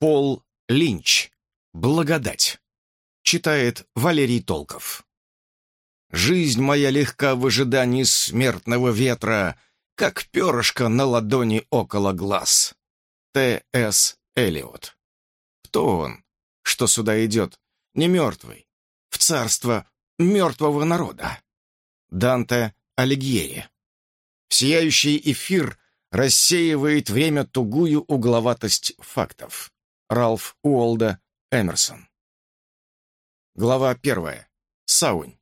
Пол Линч. Благодать. Читает Валерий Толков. Жизнь моя легка в ожидании смертного ветра, как перышко на ладони около глаз. Т. С. Элиот. Кто он, что сюда идет, не мертвый, в царство мертвого народа? Данте Алигьери. Сияющий эфир рассеивает время тугую угловатость фактов. Ралф Уолда Эмерсон. Глава первая. Саунь.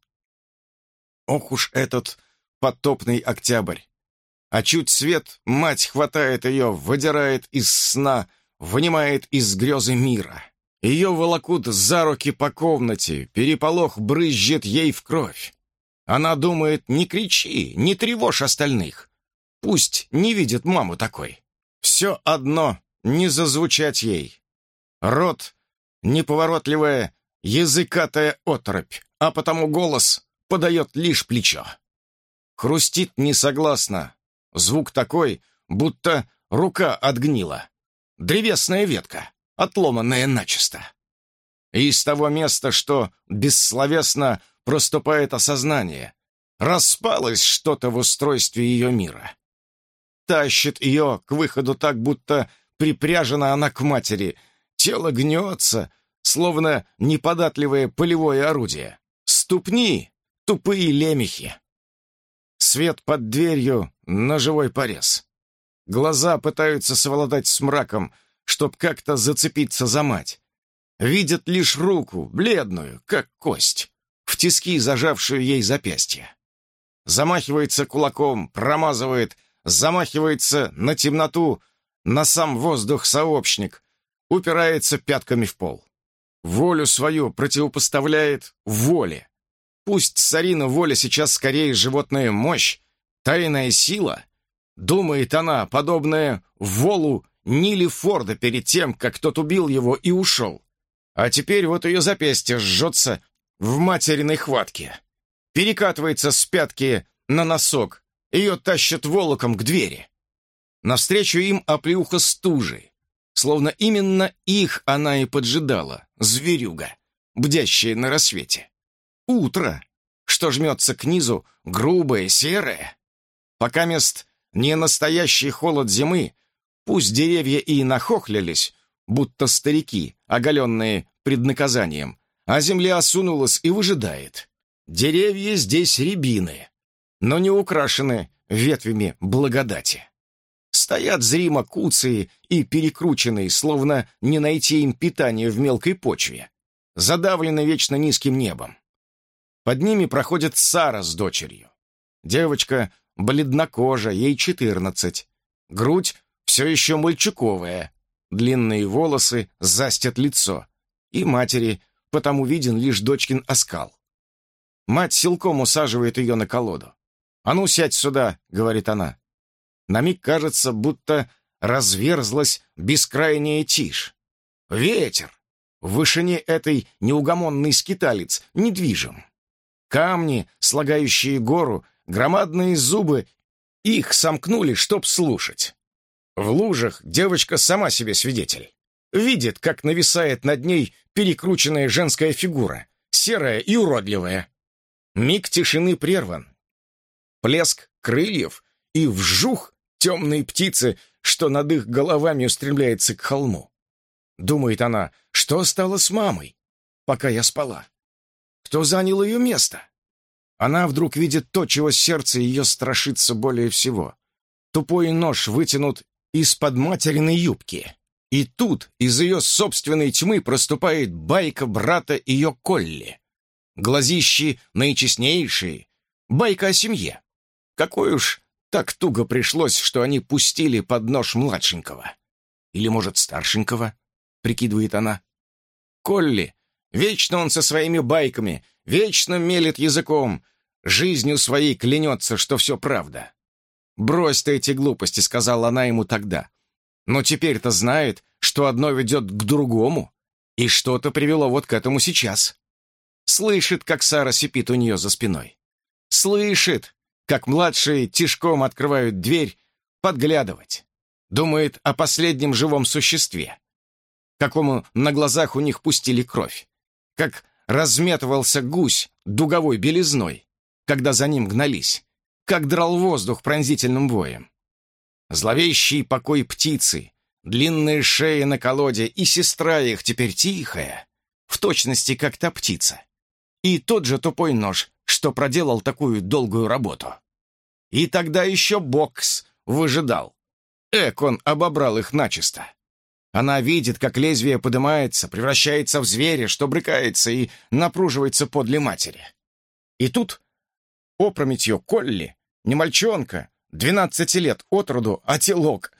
Ох уж этот потопный октябрь. А чуть свет, мать хватает ее, выдирает из сна, вынимает из грезы мира. Ее волокут за руки по комнате, переполох брызжет ей в кровь. Она думает, не кричи, не тревожь остальных. Пусть не видит маму такой. Все одно не зазвучать ей. Рот — неповоротливая, языкатая оторопь, а потому голос подает лишь плечо. Хрустит несогласно. Звук такой, будто рука отгнила. Древесная ветка, отломанная начисто. И из того места, что бессловесно проступает осознание. Распалось что-то в устройстве ее мира. Тащит ее к выходу так, будто припряжена она к матери. Тело гнется, словно неподатливое полевое орудие. Ступни — тупые лемехи. Свет под дверью — ножевой порез. Глаза пытаются совладать с мраком, чтоб как-то зацепиться за мать. Видят лишь руку, бледную, как кость в тиски, зажавшую ей запястье. Замахивается кулаком, промазывает, замахивается на темноту, на сам воздух сообщник, упирается пятками в пол. Волю свою противопоставляет воле. Пусть Сарина воля сейчас скорее животная мощь, тайная сила, думает она, подобная волу Нили Форда перед тем, как тот убил его и ушел. А теперь вот ее запястье жжется в материной хватке. Перекатывается с пятки на носок, ее тащат волоком к двери. Навстречу им оплеуха стужи, словно именно их она и поджидала, зверюга, бдящая на рассвете. Утро, что жмется к низу, грубое, серое. Пока мест не настоящий холод зимы, пусть деревья и нахохлились, будто старики, оголенные преднаказанием, а земля осунулась и выжидает. Деревья здесь рябины, но не украшены ветвями благодати. Стоят зримо куцые и перекрученные, словно не найти им питания в мелкой почве, задавлены вечно низким небом. Под ними проходит Сара с дочерью. Девочка бледнокожа, ей четырнадцать. Грудь все еще мальчуковая, длинные волосы застят лицо, и матери потому виден лишь дочкин оскал. Мать силком усаживает ее на колоду. «А ну, сядь сюда», — говорит она. На миг кажется, будто разверзлась бескрайняя тишь. Ветер! В вышине этой неугомонный скиталец недвижим. Камни, слагающие гору, громадные зубы, их сомкнули, чтоб слушать. В лужах девочка сама себе свидетель. Видит, как нависает над ней перекрученная женская фигура, серая и уродливая. Миг тишины прерван. Плеск крыльев и вжух темной птицы, что над их головами устремляется к холму. Думает она, что стало с мамой, пока я спала? Кто занял ее место? Она вдруг видит то, чего сердце ее страшится более всего. Тупой нож вытянут из-под материной юбки. И тут из ее собственной тьмы проступает байка брата ее Колли. Глазищи наичестнейшие, байка о семье. Какой уж так туго пришлось, что они пустили под нож младшенького. Или, может, старшенького, прикидывает она. Колли, вечно он со своими байками, вечно мелет языком, жизнью своей клянется, что все правда. «Брось ты эти глупости», — сказала она ему тогда. Но теперь-то знает, что одно ведет к другому, и что-то привело вот к этому сейчас. Слышит, как Сара сипит у нее за спиной. Слышит, как младшие тишком открывают дверь, подглядывать. Думает о последнем живом существе. какому на глазах у них пустили кровь, как разметывался гусь дуговой белизной, когда за ним гнались, как драл воздух пронзительным воем. Зловещий покой птицы, длинные шеи на колоде, и сестра их теперь тихая, в точности, как та птица. И тот же тупой нож, что проделал такую долгую работу. И тогда еще бокс выжидал. Эк, он обобрал их начисто. Она видит, как лезвие поднимается, превращается в зверя, что брыкается и напруживается подле матери. И тут опрометью Колли, не мальчонка, двенадцати лет от роду, а телок.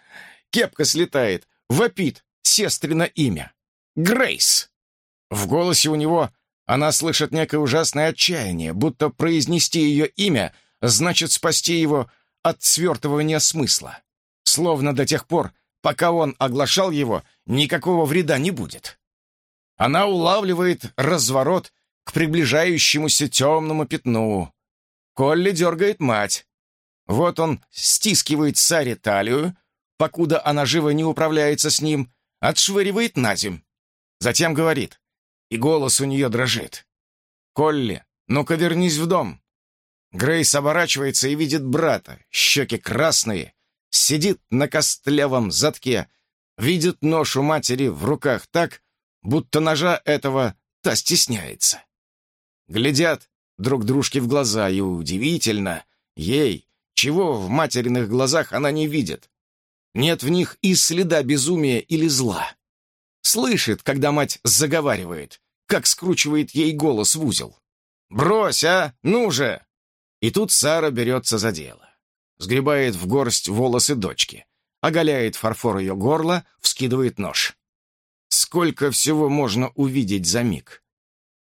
Кепка слетает, вопит сестрина имя. Грейс. В голосе у него она слышит некое ужасное отчаяние, будто произнести ее имя значит спасти его от свертывания смысла. Словно до тех пор, пока он оглашал его, никакого вреда не будет. Она улавливает разворот к приближающемуся темному пятну. Колли дергает мать. Вот он стискивает Саре талию, покуда она живо не управляется с ним, отшвыривает на земь. Затем говорит, и голос у нее дрожит. «Колли, ну-ка вернись в дом!» Грейс оборачивается и видит брата, щеки красные, сидит на костлявом задке, видит нож у матери в руках так, будто ножа этого та стесняется. Глядят друг дружке в глаза, и удивительно, ей, чего в материных глазах она не видит. Нет в них и следа безумия или зла. Слышит, когда мать заговаривает, как скручивает ей голос в узел. «Брось, а! Ну же!» И тут Сара берется за дело. Сгребает в горсть волосы дочки, оголяет фарфор ее горла, вскидывает нож. Сколько всего можно увидеть за миг?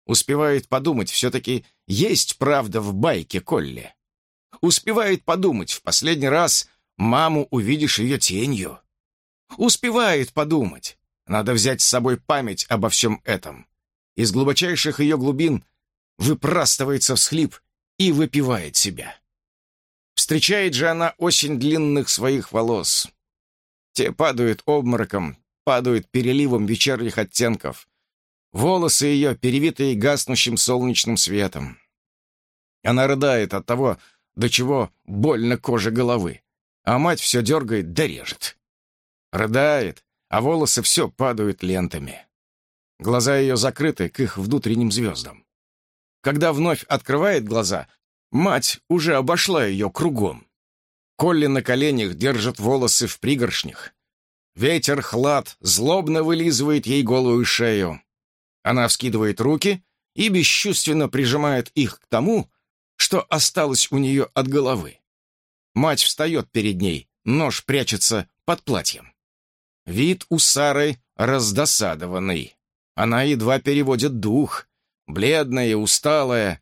Успевает подумать, все-таки есть правда в байке Колли. Успевает подумать, в последний раз маму увидишь ее тенью. Успевает подумать. Надо взять с собой память обо всем этом. Из глубочайших ее глубин выпрастывается всхлип и выпивает себя. Встречает же она осень длинных своих волос. Те падают обмороком, падают переливом вечерних оттенков. Волосы ее, перевитые гаснущим солнечным светом. Она рыдает от того, до чего больно коже головы, а мать все дергает да режет. Рыдает, а волосы все падают лентами. Глаза ее закрыты к их внутренним звездам. Когда вновь открывает глаза, мать уже обошла ее кругом. Колли на коленях держит волосы в пригоршнях. Ветер хлад злобно вылизывает ей голую шею. Она вскидывает руки и бесчувственно прижимает их к тому, что осталось у нее от головы. Мать встает перед ней, нож прячется под платьем. Вид у Сары раздосадованный. Она едва переводит дух, бледная, усталая.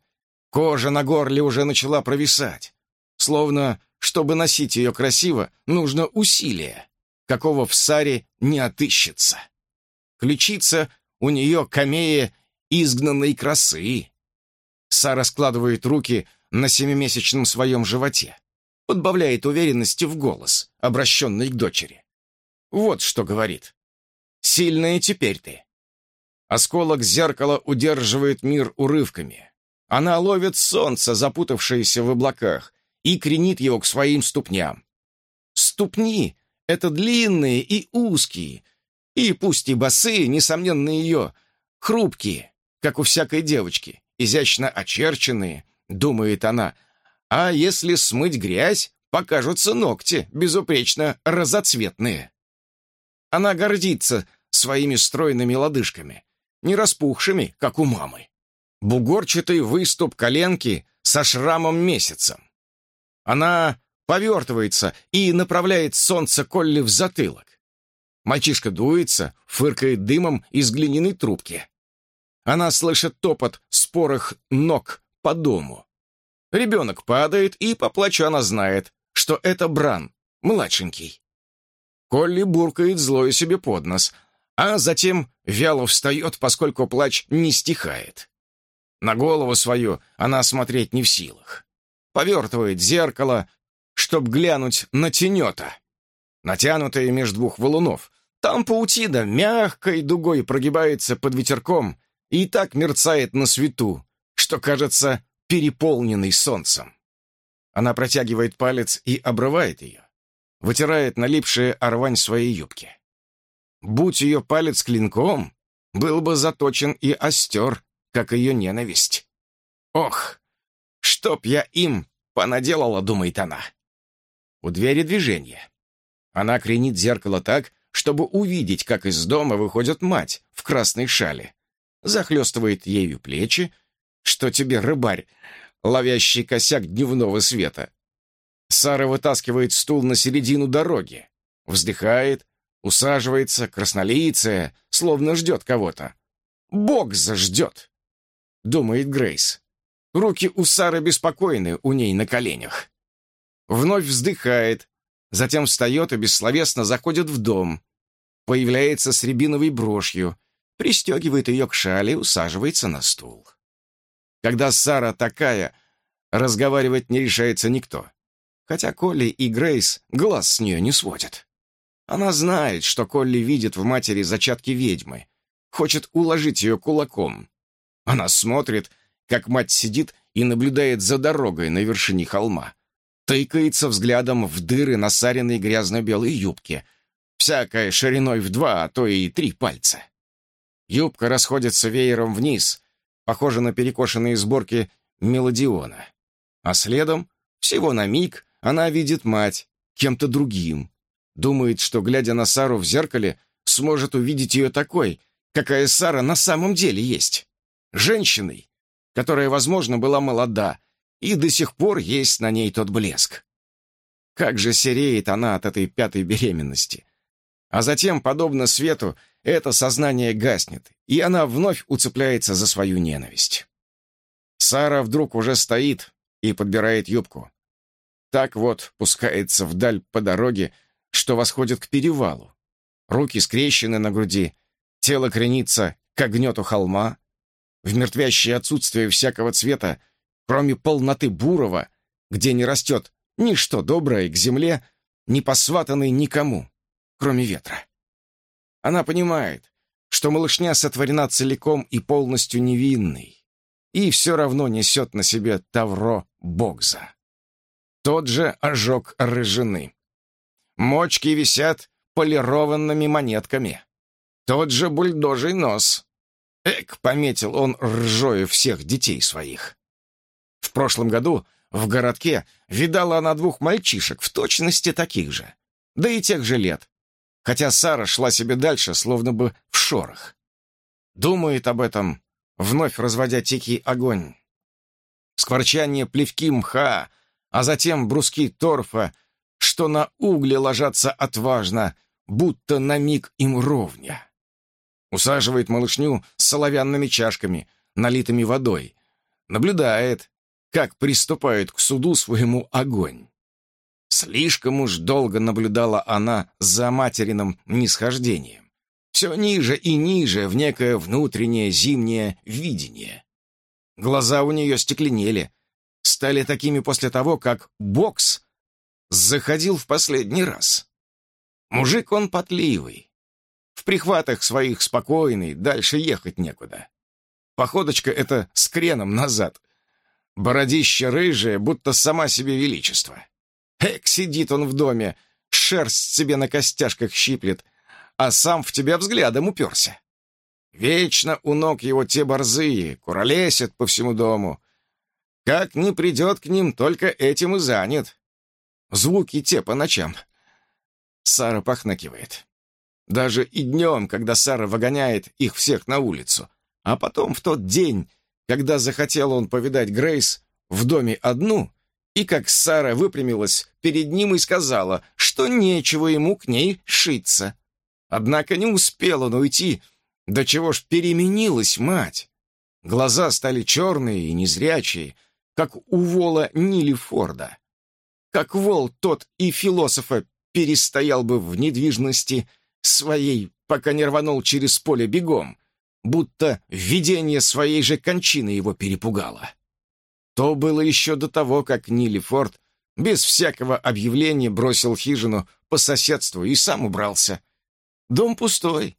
Кожа на горле уже начала провисать. Словно, чтобы носить ее красиво, нужно усилие, какого в Саре не отыщется. Ключица у нее камея изгнанной красы. Сара складывает руки на семимесячном своем животе, подбавляет уверенности в голос, обращенный к дочери. Вот что говорит. «Сильная теперь ты. Осколок зеркала удерживает мир урывками. Она ловит солнце, запутавшееся в облаках, и кренит его к своим ступням. Ступни — это длинные и узкие, и пусть и босые, несомненно, ее, хрупкие, как у всякой девочки, изящно очерченные, думает она. А если смыть грязь, покажутся ногти, безупречно разоцветные. Она гордится своими стройными лодыжками, не распухшими, как у мамы. Бугорчатый выступ коленки со шрамом месяцем. Она повертывается и направляет солнце Колли в затылок. Мальчишка дуется, фыркает дымом из глиняной трубки. Она слышит топот спорых ног по дому. Ребенок падает, и по плачу она знает, что это Бран, младшенький. Колли буркает злое себе под нос, а затем вяло встает, поскольку плач не стихает. На голову свою она смотреть не в силах. Повертывает зеркало, чтоб глянуть на тенета, натянутое между двух валунов, Там паутина мягкой дугой прогибается под ветерком и так мерцает на свету, что кажется переполненной солнцем. Она протягивает палец и обрывает ее, вытирает налипшие орвань своей юбки. Будь ее палец клинком, был бы заточен и остер, как ее ненависть. Ох, чтоб я им понаделала, думает она. У двери движение. Она кренит зеркало так, чтобы увидеть, как из дома выходит мать в красной шале. Захлестывает ею плечи, что тебе, рыбарь, ловящий косяк дневного света. Сара вытаскивает стул на середину дороги, вздыхает, усаживается, краснолицая, словно ждет кого-то. «Бог заждет!» — думает Грейс. Руки у Сары беспокойны у ней на коленях. Вновь вздыхает, затем встает и бессловесно заходит в дом. Появляется с рябиновой брошью, пристегивает ее к шале и усаживается на стул. Когда Сара такая, разговаривать не решается никто. Хотя Колли и Грейс глаз с нее не сводят. Она знает, что Колли видит в матери зачатки ведьмы, хочет уложить ее кулаком. Она смотрит, как мать сидит и наблюдает за дорогой на вершине холма. Тыкается взглядом в дыры на саренной грязно-белой юбке, всякая шириной в два, а то и три пальца. Юбка расходится веером вниз, похоже на перекошенные сборки мелодиона. А следом, всего на миг, она видит мать кем-то другим. Думает, что, глядя на Сару в зеркале, сможет увидеть ее такой, какая Сара на самом деле есть. Женщиной, которая, возможно, была молода, и до сих пор есть на ней тот блеск. Как же сереет она от этой пятой беременности. А затем, подобно свету, это сознание гаснет, и она вновь уцепляется за свою ненависть. Сара вдруг уже стоит и подбирает юбку. Так вот пускается вдаль по дороге, что восходит к перевалу. Руки скрещены на груди, тело кренится к гнету холма, в мертвящее отсутствие всякого цвета, кроме полноты бурого, где не растет ничто доброе к земле, не посватанный никому, кроме ветра. Она понимает, что малышня сотворена целиком и полностью невинной, и все равно несет на себе тавро Богза. Тот же ожог рыжины. Мочки висят полированными монетками. Тот же бульдожий нос. Эк, пометил он ржою всех детей своих. В прошлом году в городке видала она двух мальчишек, в точности таких же, да и тех же лет, хотя Сара шла себе дальше, словно бы в шорох. Думает об этом, вновь разводя тихий огонь. Скворчание плевки мха, а затем бруски торфа, что на угле ложатся отважно, будто на миг им ровня. Усаживает малышню с соловянными чашками, налитыми водой. Наблюдает, как приступает к суду своему огонь. Слишком уж долго наблюдала она за материным нисхождением. Все ниже и ниже в некое внутреннее зимнее видение. Глаза у нее стекленели, стали такими после того, как бокс заходил в последний раз. Мужик он потливый, в прихватах своих спокойный, дальше ехать некуда. Походочка эта с креном назад. Бородище рыжее, будто сама себе величество. Эк, сидит он в доме, шерсть себе на костяшках щиплет, а сам в тебя взглядом уперся. Вечно у ног его те борзые, куролесят по всему дому. Как не придет к ним, только этим и занят. Звуки те по ночам. Сара похныкивает. Даже и днем, когда Сара выгоняет их всех на улицу. А потом в тот день, когда захотел он повидать Грейс в доме одну, и как Сара выпрямилась перед ним и сказала, что нечего ему к ней шиться. Однако не успел он уйти, до чего ж переменилась мать. Глаза стали черные и незрячие, как у вола Нили Форда. Как вол тот и философа перестоял бы в недвижности своей, пока не рванул через поле бегом, будто видение своей же кончины его перепугало. То было еще до того, как Нили Форд без всякого объявления бросил хижину по соседству и сам убрался. Дом пустой.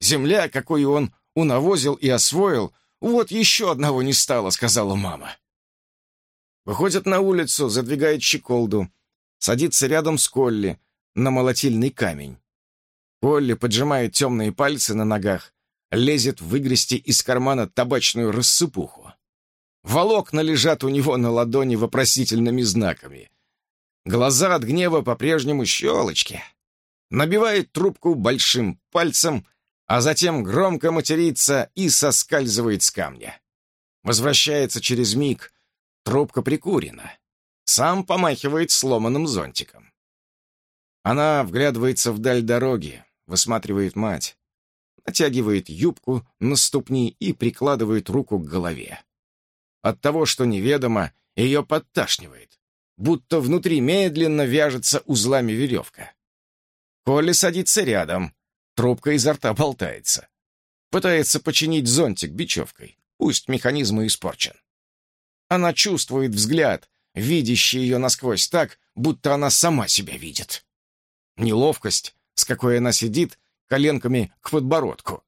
Земля, какую он унавозил и освоил, вот еще одного не стало, сказала мама. Выходит на улицу, задвигает щеколду, садится рядом с Колли на молотильный камень. Колли поджимает темные пальцы на ногах, лезет выгрести из кармана табачную рассыпуху. Волокна лежат у него на ладони вопросительными знаками. Глаза от гнева по-прежнему щелочки. Набивает трубку большим пальцем, а затем громко матерится и соскальзывает с камня. Возвращается через миг, трубка прикурена. Сам помахивает сломанным зонтиком. Она вглядывается вдаль дороги, высматривает мать, натягивает юбку на ступни и прикладывает руку к голове. От того, что неведомо, ее подташнивает, будто внутри медленно вяжется узлами веревка. Колли садится рядом, трубка изо рта болтается. Пытается починить зонтик бечевкой, пусть механизм и испорчен. Она чувствует взгляд, видящий ее насквозь так, будто она сама себя видит. Неловкость, с какой она сидит, коленками к подбородку.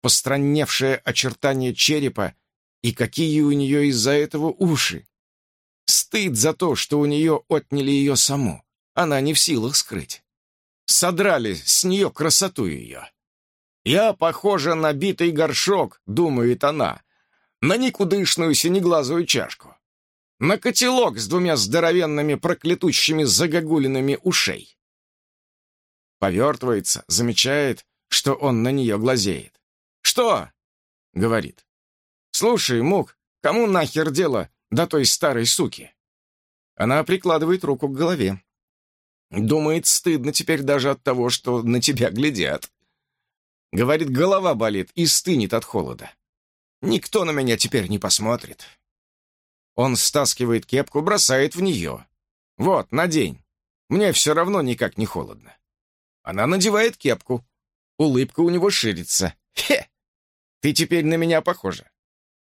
Постранневшее очертание черепа и какие у нее из-за этого уши. Стыд за то, что у нее отняли ее саму. Она не в силах скрыть. Содрали с нее красоту ее. «Я похожа на битый горшок», — думает она, на никудышную синеглазую чашку, на котелок с двумя здоровенными проклятущими загогулинами ушей. Повертывается, замечает, что он на нее глазеет. «Что?» — говорит. «Слушай, Мук, кому нахер дело до той старой суки?» Она прикладывает руку к голове. Думает, стыдно теперь даже от того, что на тебя глядят. Говорит, голова болит и стынет от холода. Никто на меня теперь не посмотрит. Он стаскивает кепку, бросает в нее. «Вот, надень. Мне все равно никак не холодно». Она надевает кепку. Улыбка у него ширится. «Хе! Ты теперь на меня похожа.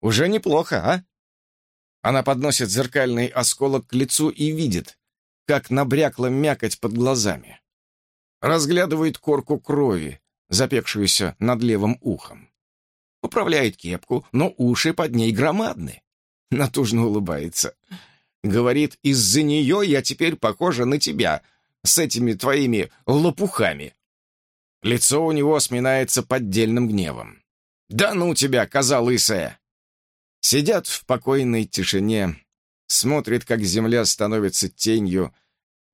Уже неплохо, а?» Она подносит зеркальный осколок к лицу и видит, как набрякла мякоть под глазами. Разглядывает корку крови, запекшуюся над левым ухом. Поправляет кепку, но уши под ней громадны. Натужно улыбается. Говорит, из-за нее я теперь похожа на тебя, с этими твоими лопухами. Лицо у него сминается поддельным гневом. «Да ну тебя, коза лысая!» Сидят в покойной тишине, смотрит, как земля становится тенью.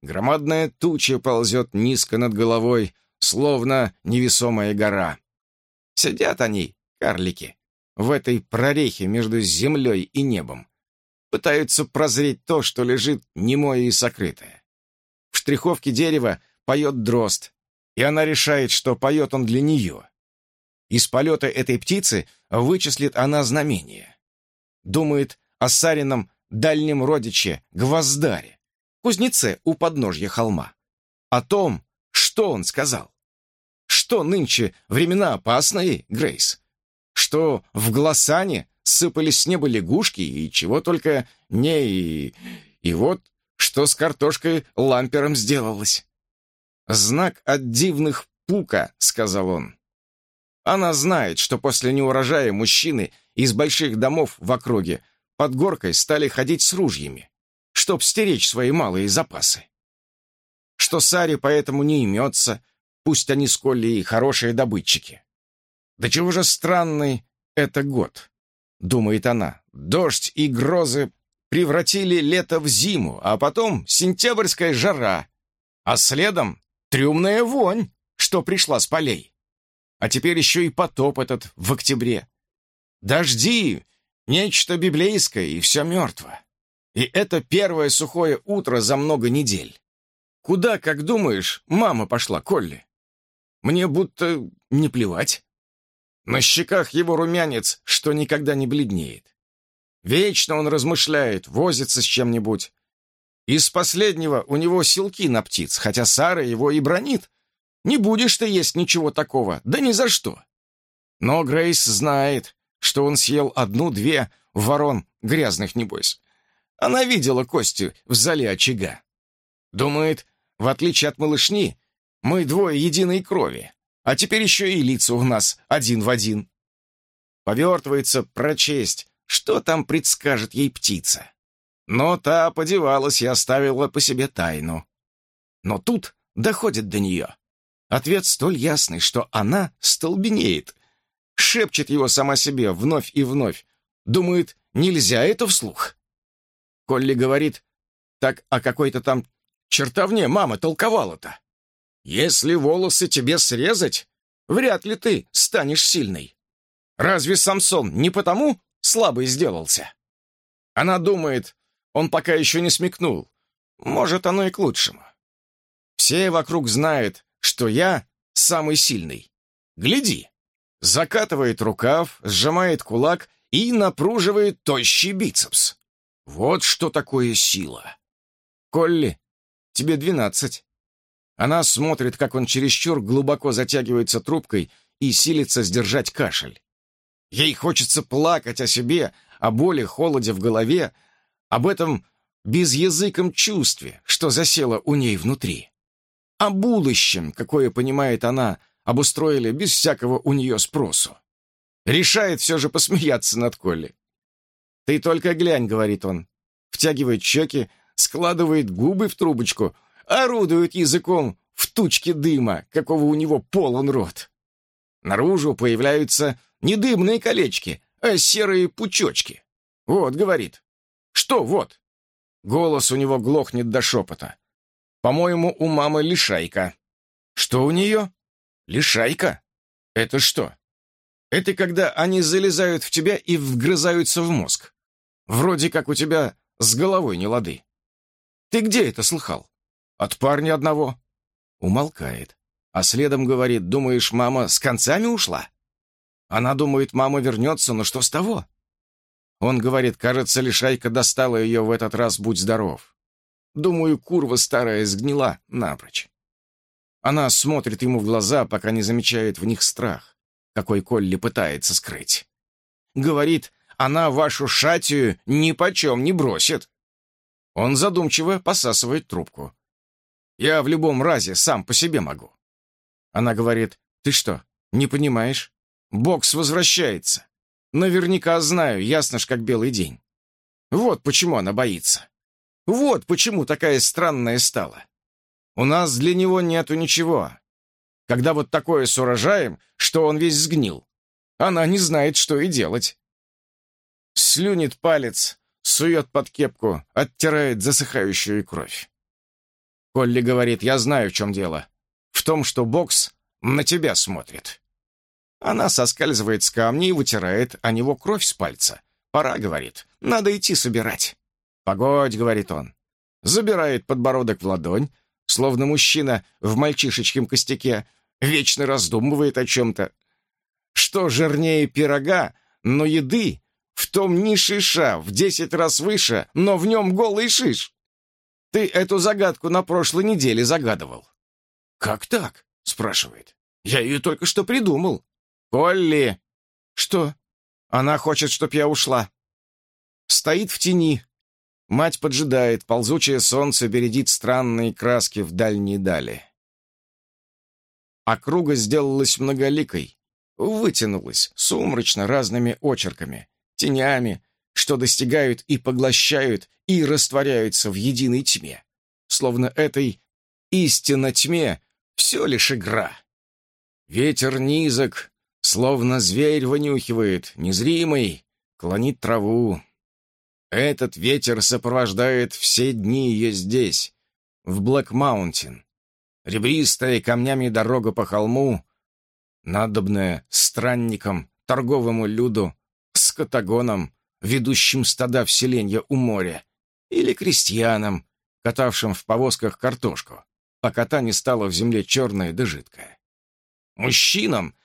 Громадная туча ползет низко над головой, словно невесомая гора. Сидят они, карлики, в этой прорехе между землей и небом. Пытаются прозреть то, что лежит немое и сокрытое. В штриховке дерева поет дрозд, и она решает, что поет он для нее. Из полета этой птицы вычислит она знамение. Думает о Сарином дальнем родиче Гвоздаре, кузнеце у подножья холма. О том, что он сказал. Что нынче времена опасные, Грейс? Что в Глоссане сыпались с неба лягушки и чего только не и... И вот что с картошкой лампером сделалось. «Знак от дивных пука», — сказал он. Она знает, что после неурожая мужчины из больших домов в округе под горкой стали ходить с ружьями, чтоб стеречь свои малые запасы. Что Саре поэтому не имется, пусть они с Колли и хорошие добытчики. Да чего же странный это год, думает она. Дождь и грозы превратили лето в зиму, а потом сентябрьская жара, а следом трюмная вонь, что пришла с полей. А теперь еще и потоп этот в октябре. Дожди Нечто библейское, и все мертво. И это первое сухое утро за много недель. Куда, как думаешь, мама пошла, Колли? Мне будто не плевать. На щеках его румянец, что никогда не бледнеет. Вечно он размышляет, возится с чем-нибудь. Из последнего у него силки на птиц, хотя Сара его и бронит. Не будешь ты есть ничего такого, да ни за что. Но Грейс знает, что он съел одну-две ворон грязных, небось. Она видела кости в зале очага. Думает, в отличие от малышни, мы двое единой крови. А теперь еще и лица у нас один в один. Повертывается прочесть, что там предскажет ей птица. Но та подевалась и оставила по себе тайну. Но тут доходит до нее. Ответ столь ясный, что она столбенеет. Шепчет его сама себе вновь и вновь. Думает, нельзя это вслух. Колли говорит, так о какой-то там чертовне мама толковала-то. Если волосы тебе срезать, вряд ли ты станешь сильной. Разве Самсон не потому слабый сделался? Она думает, он пока еще не смекнул. Может, оно и к лучшему. Все вокруг знают, что я самый сильный. Гляди. Закатывает рукав, сжимает кулак и напруживает тощий бицепс. Вот что такое сила. Колли, тебе двенадцать. Она смотрит, как он чересчур глубоко затягивается трубкой и силится сдержать кашель. Ей хочется плакать о себе, о боли, холоде в голове, об этом безязыком чувстве, что засело у ней внутри. О будущем, какое, понимает она, обустроили без всякого у нее спросу. Решает все же посмеяться над Колли. «Ты только глянь», — говорит он. Втягивает щеки, складывает губы в трубочку, орудует языком в тучке дыма, какого у него полон рот. Наружу появляются не дымные колечки, а серые пучочки. «Вот», — говорит. «Что вот?» Голос у него глохнет до шепота. «По-моему, у мамы лишайка». «Что у нее?» «Лишайка? Это что?» «Это когда они залезают в тебя и вгрызаются в мозг. Вроде как у тебя с головой не лады. Ты где это слыхал? От парня одного». Умолкает, а следом говорит, «Думаешь, мама с концами ушла?» Она думает, мама вернется, но что с того? Он говорит, кажется, лишайка достала ее в этот раз, будь здоров. Думаю, курва старая сгнила напрочь. Она смотрит ему в глаза, пока не замечает в них страх, какой Колли пытается скрыть. Говорит, она вашу шатию ни почем не бросит. Он задумчиво посасывает трубку. Я в любом разе сам по себе могу. Она говорит, ты что, не понимаешь? Бокс возвращается. Наверняка знаю, ясно ж, как белый день. Вот почему она боится. Вот почему такая странная стала. У нас для него нету ничего. Когда вот такое с урожаем, что он весь сгнил, она не знает, что и делать. Слюнит палец, сует под кепку, оттирает засыхающую кровь. Колли говорит, я знаю, в чем дело. В том, что бокс на тебя смотрит. Она соскальзывает с камня и вытирает о него кровь с пальца. «Пора», — говорит, — «надо идти собирать». «Погодь», — говорит он. Забирает подбородок в ладонь, словно мужчина в мальчишечьем костяке, вечно раздумывает о чем-то. Что жирнее пирога, но еды в том ни шиша, в десять раз выше, но в нем голый шиш. Ты эту загадку на прошлой неделе загадывал. «Как так?» — спрашивает. «Я ее только что придумал». «Колли!» «Что?» «Она хочет, чтоб я ушла». Стоит в тени. Мать поджидает, ползучее солнце бередит странные краски в дальней дали. Округа сделалась многоликой, вытянулась сумрачно разными очерками, тенями, что достигают и поглощают, и растворяются в единой тьме. Словно этой истинно тьме все лишь игра. Ветер низок, Словно зверь вынюхивает, незримый, клонит траву. Этот ветер сопровождает все дни ее здесь, в Блэк-Маунтин. Ребристая камнями дорога по холму, надобная странникам, торговому люду, скотагонам, ведущим стада в селенья у моря, или крестьянам, катавшим в повозках картошку, пока та не стала в земле черная да жидкая. Мужчинам,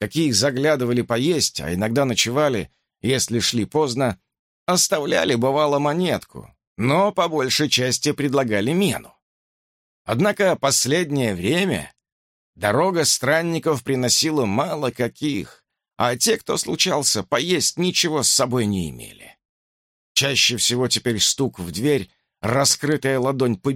какие заглядывали поесть, а иногда ночевали, если шли поздно, оставляли, бывало, монетку, но по большей части предлагали мену. Однако последнее время дорога странников приносила мало каких, а те, кто случался, поесть ничего с собой не имели. Чаще всего теперь стук в дверь, раскрытая ладонь по.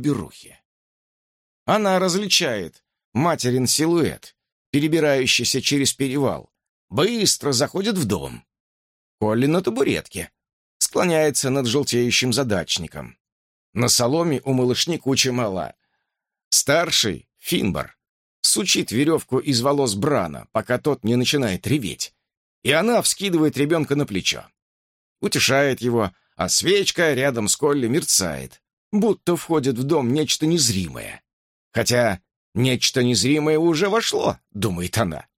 Она различает материн силуэт, перебирающийся через перевал, быстро заходит в дом. Колли на табуретке, склоняется над желтеющим задачником. На соломе у малышни куча мала. Старший, Финбар, сучит веревку из волос Брана, пока тот не начинает реветь, и она вскидывает ребенка на плечо. Утешает его, а свечка рядом с Колли мерцает, будто входит в дом нечто незримое. Хотя нечто незримое уже вошло, думает она.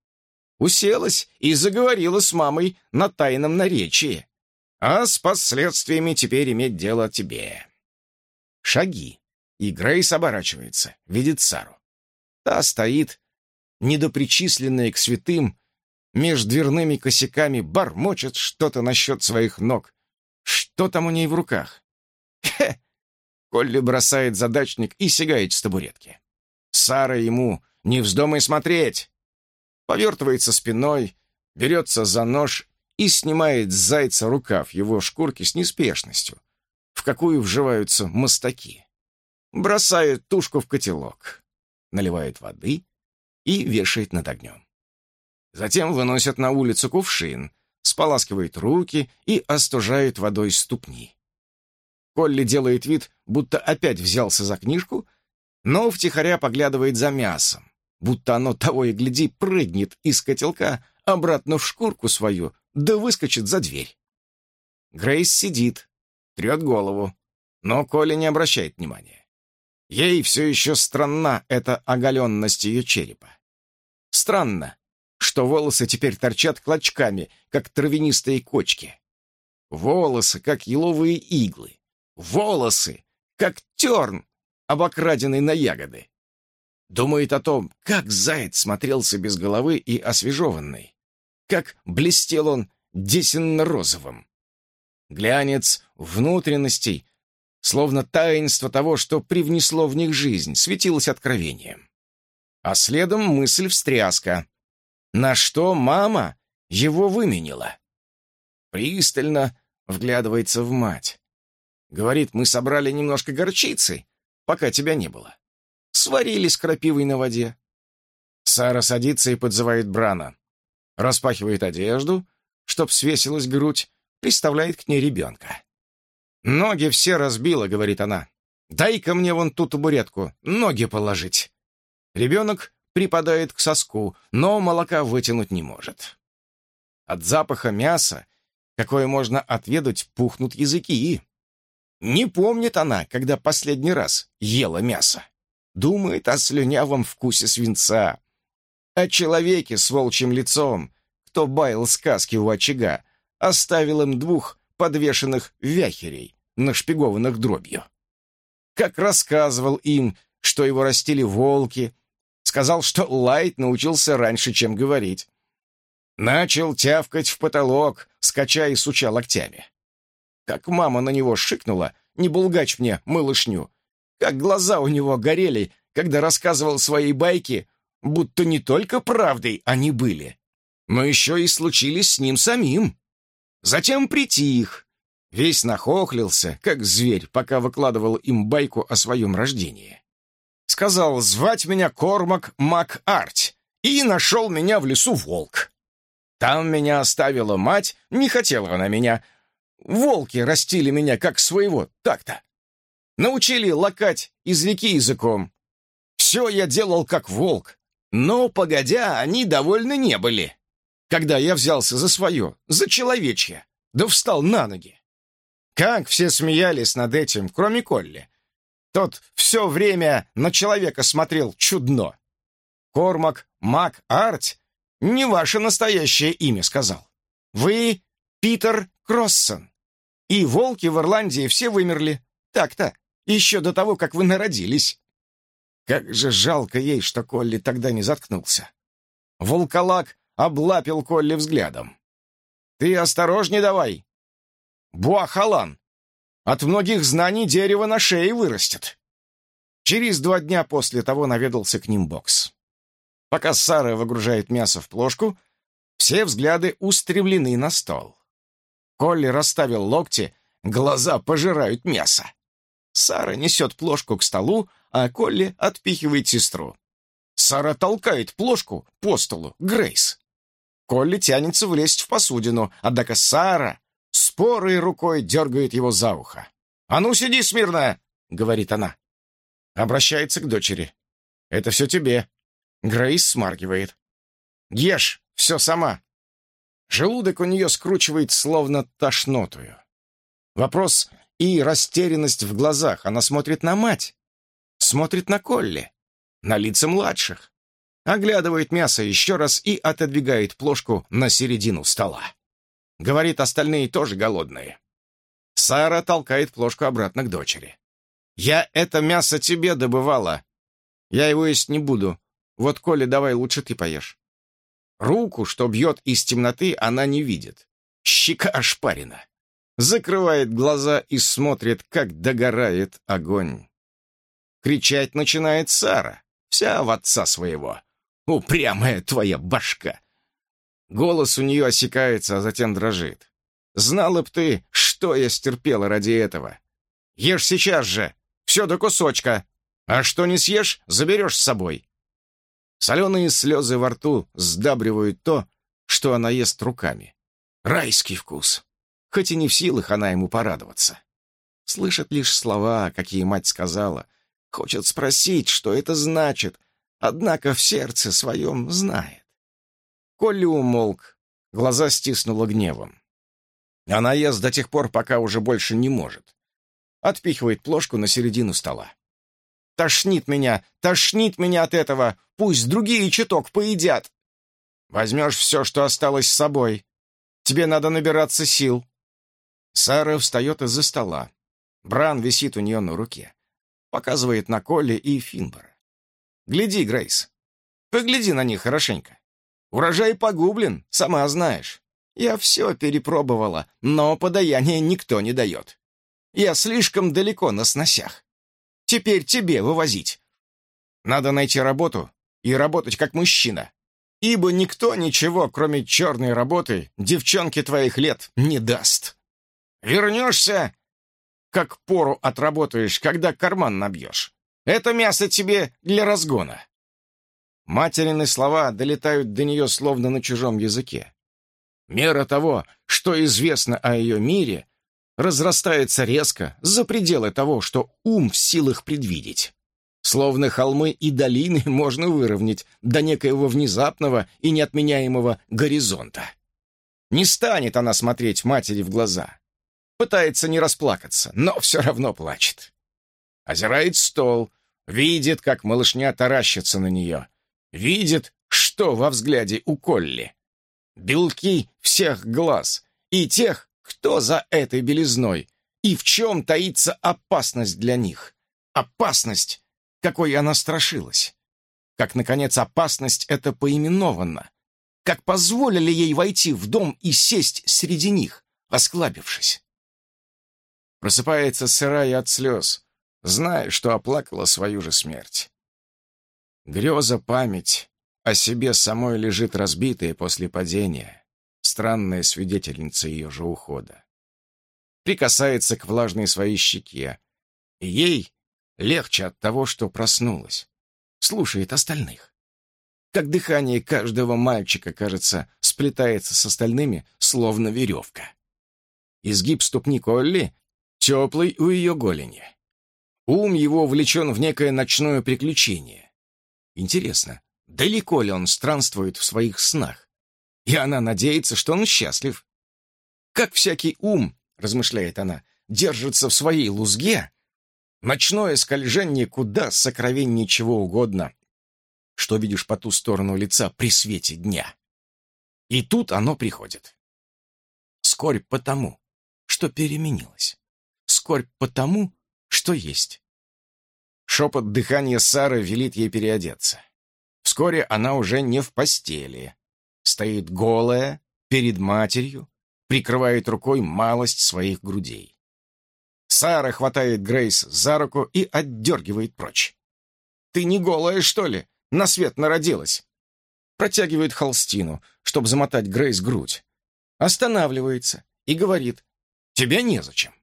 Уселась и заговорила с мамой на тайном наречии. А с последствиями теперь иметь дело тебе. Шаги. И Грейс оборачивается, видит Сару. Та стоит, недопричисленная к святым, меж дверными косяками бормочет что-то насчет своих ног. Что там у ней в руках? Хе! Колли бросает задачник и сигает с табуретки. Сара ему «Не вздумай смотреть!» Повертывается спиной, берется за нож и снимает с зайца рукав его шкурки с неспешностью, в какую вживаются мостаки. Бросает тушку в котелок, наливает воды и вешает над огнем. Затем выносят на улицу кувшин, споласкивает руки и остужает водой ступни. Колли делает вид, будто опять взялся за книжку, но втихаря поглядывает за мясом, будто оно того и гляди прыгнет из котелка обратно в шкурку свою, да выскочит за дверь. Грейс сидит, трет голову, но Коля не обращает внимания. Ей все еще странна эта оголенность ее черепа. Странно, что волосы теперь торчат клочками, как травянистые кочки. Волосы, как еловые иглы, волосы, как терн, обокраденный на ягоды. Думает о том, как заяц смотрелся без головы и освежеванный, как блестел он десенно-розовым. Глянец внутренностей, словно таинство того, что привнесло в них жизнь, светилось откровением. А следом мысль-встряска. На что мама его выменила? Пристально вглядывается в мать. Говорит, мы собрали немножко горчицы, пока тебя не было. Сварили с крапивой на воде. Сара садится и подзывает Брана. Распахивает одежду, чтоб свесилась грудь, приставляет к ней ребенка. «Ноги все разбила», — говорит она. «Дай-ка мне вон ту табуретку, ноги положить». Ребенок припадает к соску, но молока вытянуть не может. От запаха мяса, какое можно отведать, пухнут языки. Не помнит она, когда последний раз ела мясо. Думает о слюнявом вкусе свинца, о человеке с волчьим лицом, кто баял сказки у очага, оставил им двух подвешенных вяхерей, нашпигованных дробью. Как рассказывал им, что его растили волки, сказал, что Лайт научился раньше, чем говорить. Начал тявкать в потолок, скача и суча локтями. Как мама на него шикнула, не булгач мне, малышню. Как глаза у него горели, когда рассказывал свои байки, будто не только правдой они были, но еще и случились с ним самим. Затем притих, весь нахохлился, как зверь, пока выкладывал им байку о своем рождении. Сказал звать меня Кормак МакАрть, и нашел меня в лесу волк. Там меня оставила мать, не хотела она меня, Волки растили меня как своего, так-то. Научили лакать языки языком. Все я делал как волк. Но, погодя, они довольны не были. Когда я взялся за свое, за человечье, да встал на ноги. Как все смеялись над этим, кроме Колли. Тот все время на человека смотрел чудно. Кормак Мак Арт не ваше настоящее имя сказал. Вы Питер Кроссон. И волки в Ирландии все вымерли. Так-то, еще до того, как вы народились. Как же жалко ей, что Колли тогда не заткнулся. Волколак облапил Колли взглядом. «Ты осторожней давай!» «Буахалан! От многих знаний дерево на шее вырастет!» Через два дня после того наведался к ним бокс. Пока Сара выгружает мясо в плошку, все взгляды устремлены на стол. Колли расставил локти, глаза пожирают мясо. Сара несет плошку к столу, а Колли отпихивает сестру. Сара толкает плошку по столу. Грейс. Колли тянется влезть в посудину, однако Сара спорой рукой дергает его за ухо. «А ну, сиди смирно!» — говорит она. Обращается к дочери. «Это все тебе». Грейс смаргивает. «Ешь, все сама». Желудок у нее скручивает словно тошнотую. Вопрос и растерянность в глазах. Она смотрит на мать, смотрит на Колли, на лица младших, оглядывает мясо еще раз и отодвигает плошку на середину стола. Говорит, остальные тоже голодные. Сара толкает плошку обратно к дочери. «Я это мясо тебе добывала. Я его есть не буду. Вот, Коля, давай лучше ты поешь». Руку, что бьет из темноты, она не видит. Щека ошпарена закрывает глаза и смотрит, как догорает огонь. Кричать начинает Сара, вся в отца своего. «Упрямая твоя башка!» Голос у нее осекается, а затем дрожит. «Знала б ты, что я стерпела ради этого! Ешь сейчас же! Все до кусочка! А что не съешь, заберешь с собой!» Соленые слезы во рту сдабривают то, что она ест руками. Райский вкус хоть и не в силах она ему порадоваться. Слышит лишь слова, какие мать сказала. Хочет спросить, что это значит, однако в сердце своем знает. Колли умолк, глаза стиснула гневом. Она ест до тех пор, пока уже больше не может. Отпихивает плошку на середину стола. «Тошнит меня! Тошнит меня от этого! Пусть другие чуток поедят!» «Возьмешь все, что осталось с собой. Тебе надо набираться сил. Сара встает из-за стола. Бран висит у нее на руке. Показывает на Колли и Финбора. «Гляди, Грейс. Погляди на них хорошенько. Урожай погублен, сама знаешь. Я все перепробовала, но подаяние никто не дает. Я слишком далеко на сносях. Теперь тебе вывозить. Надо найти работу и работать как мужчина. Ибо никто ничего, кроме черной работы, девчонке твоих лет не даст». Вернешься, как пору отработаешь, когда карман набьешь. Это мясо тебе для разгона». Материны слова долетают до нее словно на чужом языке. Мера того, что известно о ее мире, разрастается резко за пределы того, что ум в силах предвидеть. Словно холмы и долины можно выровнять до некоего внезапного и неотменяемого горизонта. Не станет она смотреть матери в глаза. Пытается не расплакаться, но все равно плачет. Озирает стол, видит, как малышня таращится на нее. Видит, что во взгляде у Колли. Белки всех глаз и тех, кто за этой белизной, и в чем таится опасность для них. Опасность, какой она страшилась. Как, наконец, опасность это поименована. Как позволили ей войти в дом и сесть среди них, осклабившись. Просыпается сырая от слез, зная, что оплакала свою же смерть. Греза память о себе самой лежит разбитая после падения, странная свидетельница ее же ухода. Прикасается к влажной своей щеке, и ей легче от того, что проснулась. Слушает остальных. Как дыхание каждого мальчика, кажется, сплетается с остальными, словно веревка. Изгиб ступни Колли теплый у ее голени. Ум его влечен в некое ночное приключение. Интересно, далеко ли он странствует в своих снах? И она надеется, что он счастлив. Как всякий ум, размышляет она, держится в своей лузге, ночное скольжение куда сокровеннее чего угодно, что видишь по ту сторону лица при свете дня. И тут оно приходит. Скорбь потому, что переменилось скорбь потому, что есть. Шепот дыхания Сары велит ей переодеться. Вскоре она уже не в постели. Стоит голая, перед матерью, прикрывает рукой малость своих грудей. Сара хватает Грейс за руку и отдергивает прочь. «Ты не голая, что ли? На свет народилась!» Протягивает холстину, чтобы замотать Грейс грудь. Останавливается и говорит, «Тебя незачем»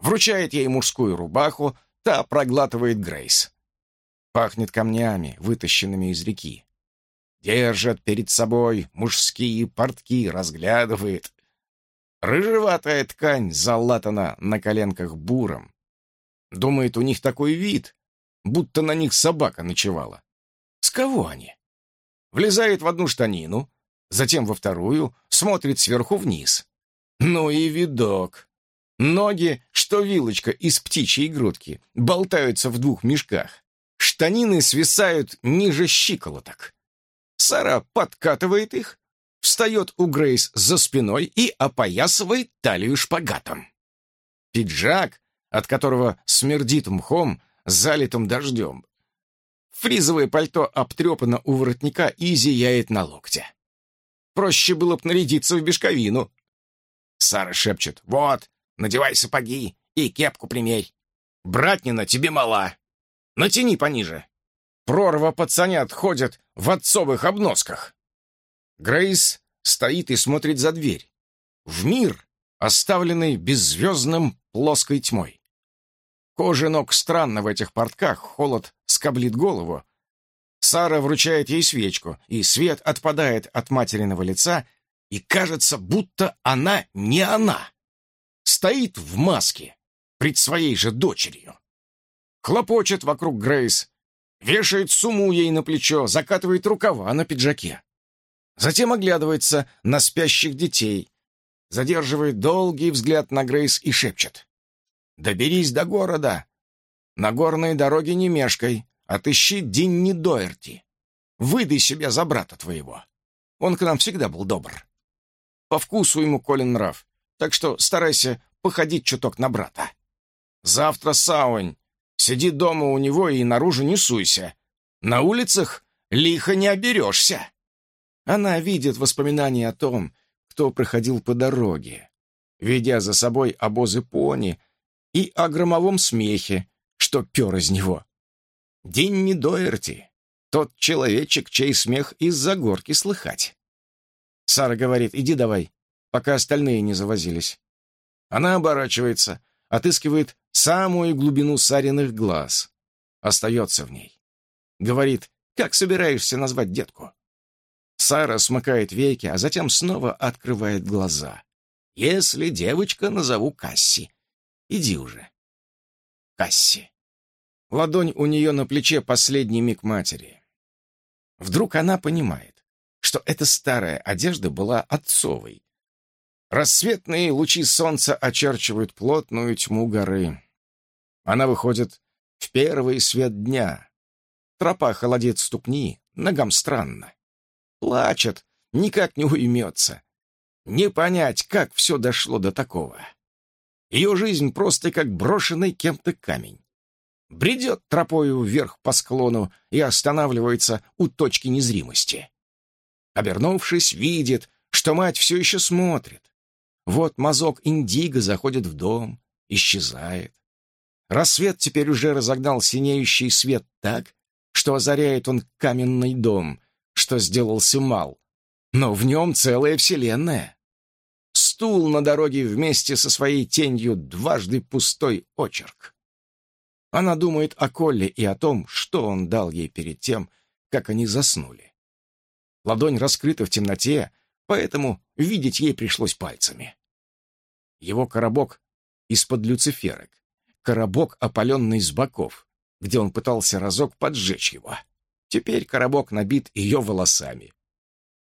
вручает ей мужскую рубаху, та проглатывает Грейс. Пахнет камнями, вытащенными из реки. Держат перед собой мужские портки, разглядывает. Рыжеватая ткань залатана на коленках буром. Думает, у них такой вид, будто на них собака ночевала. С кого они? Влезает в одну штанину, затем во вторую, смотрит сверху вниз. Ну и видок. Ноги, что вилочка из птичьей грудки, болтаются в двух мешках. Штанины свисают ниже щиколоток. Сара подкатывает их, встает у Грейс за спиной и опоясывает талию шпагатом. Пиджак, от которого смердит мхом, залитым дождем. Фризовое пальто обтрепано у воротника и зияет на локте. Проще было б нарядиться в бешковину. Сара шепчет. «Вот, надевай сапоги и кепку примерь. Братнина тебе мала. Натяни пониже. Прорва пацанят ходят в отцовых обносках». Грейс стоит и смотрит за дверь. В мир, оставленный беззвездным плоской тьмой. Кожа ног странно в этих портках, холод скоблит голову. Сара вручает ей свечку, и свет отпадает от материного лица, и кажется, будто она не она. Стоит в маске, пред своей же дочерью. Хлопочет вокруг Грейс, вешает сумму ей на плечо, закатывает рукава на пиджаке. Затем оглядывается на спящих детей, задерживает долгий взгляд на Грейс и шепчет. Доберись до города. На горной дороге не мешкай, отыщи Динни Доерти. Выдай себя за брата твоего. Он к нам всегда был добр. По вкусу ему Колин нрав, так что старайся походить чуток на брата. Завтра сауань. Сиди дома у него и наружу не суйся. На улицах лихо не оберешься. Она видит воспоминания о том, кто проходил по дороге, ведя за собой обозы пони, и о громовом смехе, что пер из него. Динни Доерти, тот человечек, чей смех из-за горки слыхать. Сара говорит, иди давай, пока остальные не завозились. Она оборачивается, отыскивает самую глубину Сариных глаз. Остается в ней. Говорит, как собираешься назвать детку? Сара смыкает веки, а затем снова открывает глаза. Если девочка, назову Касси. Иди уже. Касси. Ладонь у нее на плече последний миг матери. Вдруг она понимает, что эта старая одежда была отцовой. Рассветные лучи солнца очерчивают плотную тьму горы. Она выходит в первый свет дня. Тропа холодит ступни, ногам странно. Плачет, никак не уймется. Не понять, как все дошло до такого. Ее жизнь просто как брошенный кем-то камень. Бредет тропою вверх по склону и останавливается у точки незримости. Обернувшись, видит, что мать все еще смотрит. Вот мазок индиго заходит в дом, исчезает. Рассвет теперь уже разогнал синеющий свет так, что озаряет он каменный дом, что сделался мал. Но в нем целая вселенная стул на дороге вместе со своей тенью дважды пустой очерк. Она думает о Колле и о том, что он дал ей перед тем, как они заснули. Ладонь раскрыта в темноте, поэтому видеть ей пришлось пальцами. Его коробок из-под люциферок, коробок, опаленный с боков, где он пытался разок поджечь его. Теперь коробок набит ее волосами.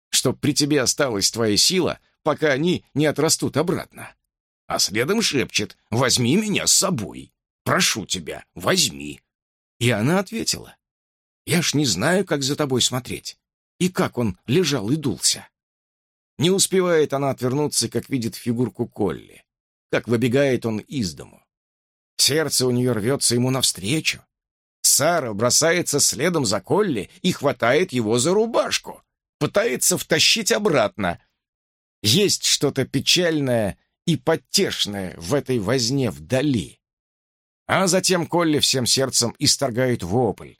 Чтоб при тебе осталась твоя сила — пока они не отрастут обратно. А следом шепчет «Возьми меня с собой! Прошу тебя, возьми!» И она ответила «Я ж не знаю, как за тобой смотреть, и как он лежал и дулся». Не успевает она отвернуться, как видит фигурку Колли, как выбегает он из дому. Сердце у нее рвется ему навстречу. Сара бросается следом за Колли и хватает его за рубашку. Пытается втащить обратно, есть что-то печальное и потешное в этой возне вдали. А затем Колли всем сердцем исторгает вопль,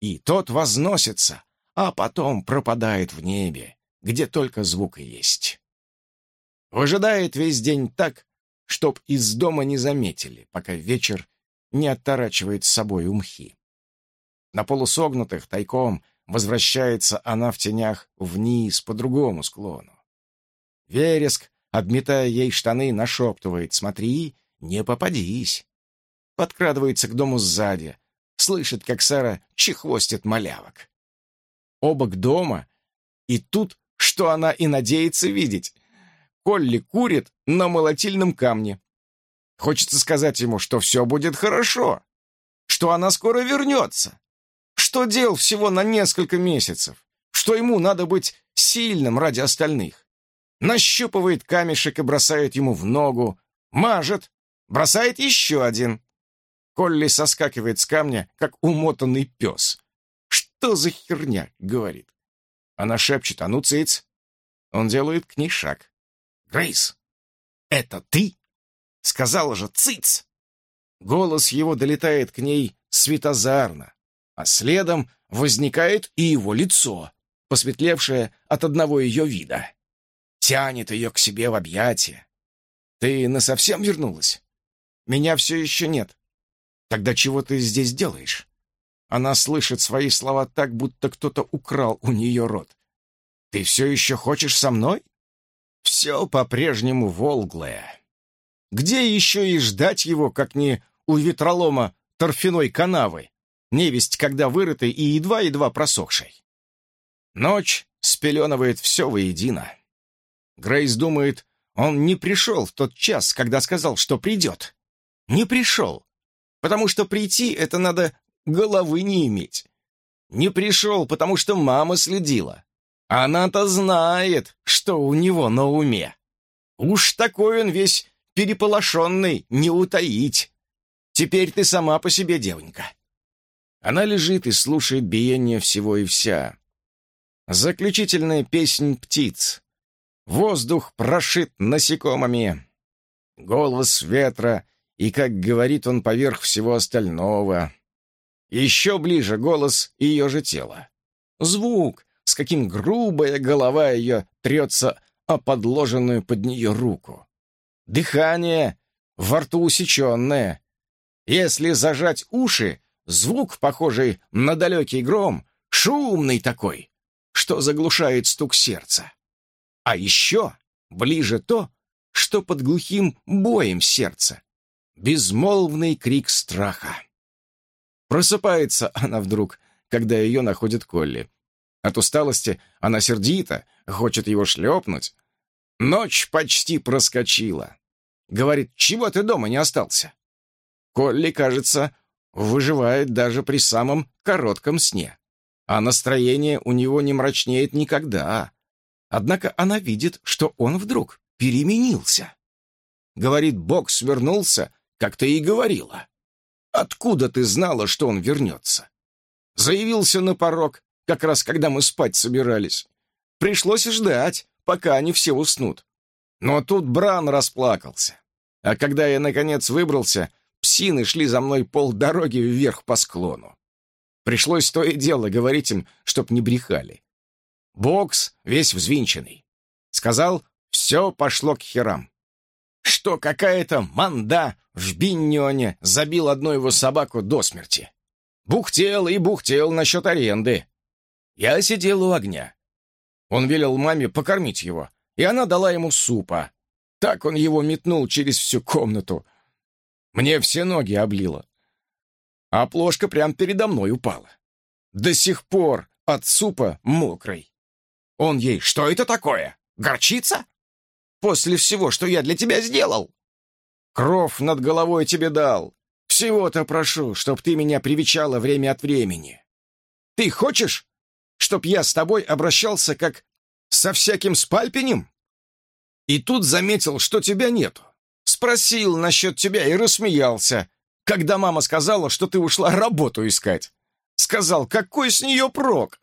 и тот возносится, а потом пропадает в небе, где только звук и есть. Выжидает весь день так, чтоб из дома не заметили, пока вечер не отторачивает с собой умхи. На полусогнутых, тайком, возвращается она в тенях вниз, по другому склону. Вереск, обметая ей штаны, нашептывает «Смотри, не попадись». Подкрадывается к дому сзади, слышит, как Сара чехвостит малявок. Оба к дома, и тут, что она и надеется видеть. Колли курит на молотильном камне. Хочется сказать ему, что все будет хорошо, что она скоро вернется, что дел всего на несколько месяцев, что ему надо быть сильным ради остальных. Нащупывает камешек и бросает ему в ногу, мажет, бросает еще один. Колли соскакивает с камня, как умотанный пес. «Что за херня?» — говорит. Она шепчет, а ну, циц. Он делает к ней шаг. «Грейс, это ты?» Сказала же «циц». Голос его долетает к ней светозарно, а следом возникает и его лицо, посветлевшее от одного ее вида. Тянет ее к себе в объятия. «Ты насовсем вернулась? Меня все еще нет. Тогда чего ты здесь делаешь?» Она слышит свои слова так, будто кто-то украл у нее рот. «Ты все еще хочешь со мной?» Все по-прежнему волглое. Где еще и ждать его, как не у ветролома торфяной канавы, невесть, когда вырытой и едва-едва просохшей? Ночь спеленывает все воедино. Грейс думает, он не пришел в тот час, когда сказал, что придет. Не пришел, потому что прийти — это надо головы не иметь. Не пришел, потому что мама следила. Она-то знает, что у него на уме. Уж такой он весь переполошенный, не утаить. Теперь ты сама по себе, девонька. Она лежит и слушает биение всего и вся. Заключительная песнь птиц. Воздух прошит насекомыми. Голос ветра, и, как говорит он, поверх всего остального. Еще ближе голос ее же тела. Звук, с каким грубая голова ее трется о подложенную под нее руку. Дыхание во рту усеченное. Если зажать уши, звук, похожий на далекий гром, шумный такой, что заглушает стук сердца. А еще ближе то, что под глухим боем сердца. Безмолвный крик страха. Просыпается она вдруг, когда ее находит Колли. От усталости она сердита, хочет его шлепнуть. Ночь почти проскочила. Говорит, чего ты дома не остался? Колли, кажется, выживает даже при самом коротком сне. А настроение у него не мрачнеет никогда. Однако она видит, что он вдруг переменился. Говорит, Бог свернулся, как ты и говорила. Откуда ты знала, что он вернется? Заявился на порог, как раз когда мы спать собирались. Пришлось ждать, пока они все уснут. Но тут Бран расплакался. А когда я, наконец, выбрался, псины шли за мной полдороги вверх по склону. Пришлось то и дело говорить им, чтоб не брехали. Бокс весь взвинченный. Сказал, все пошло к херам что какая-то манда в Биньоне забил одну его собаку до смерти. Бухтел и бухтел насчет аренды. Я сидел у огня. Он велел маме покормить его, и она дала ему супа. Так он его метнул через всю комнату. Мне все ноги облило. А плошка прямо передо мной упала. До сих пор от супа мокрый. Он ей «Что это такое? Горчица?» После всего, что я для тебя сделал? Кров над головой тебе дал. Всего-то прошу, чтоб ты меня привечала время от времени. Ты хочешь, чтоб я с тобой обращался как со всяким спальпенем? И тут заметил, что тебя нету. Спросил насчет тебя и рассмеялся, когда мама сказала, что ты ушла работу искать. Сказал, какой с нее прок?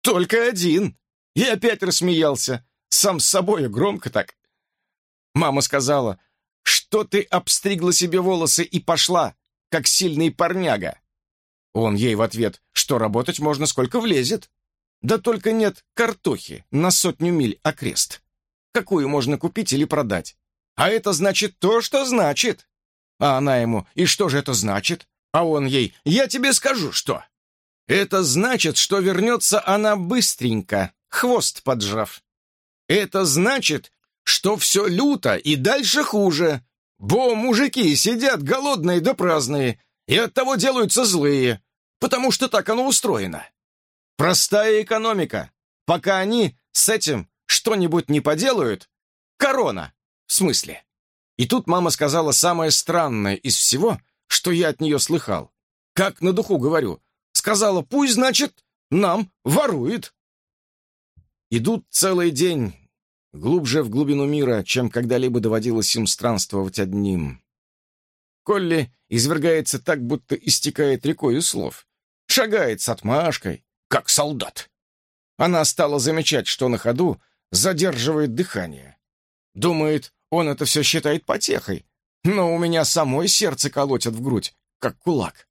Только один. И опять рассмеялся. Сам с собой громко так. Мама сказала, что ты обстригла себе волосы и пошла, как сильный парняга. Он ей в ответ, что работать можно сколько влезет. Да только нет картохи на сотню миль окрест. Какую можно купить или продать? А это значит то, что значит. А она ему, и что же это значит? А он ей, я тебе скажу, что. Это значит, что вернется она быстренько, хвост поджав. Это значит, что все люто и дальше хуже. Бо мужики сидят голодные да праздные и оттого делаются злые, потому что так оно устроено. Простая экономика. Пока они с этим что-нибудь не поделают, корона, в смысле. И тут мама сказала самое странное из всего, что я от нее слыхал. Как на духу говорю. Сказала, пусть, значит, нам ворует. Идут целый день, глубже в глубину мира, чем когда-либо доводилось им странствовать одним. Колли извергается так, будто истекает рекой слов. Шагает с отмашкой, как солдат. Она стала замечать, что на ходу задерживает дыхание. Думает, он это все считает потехой, но у меня самой сердце колотит в грудь, как кулак.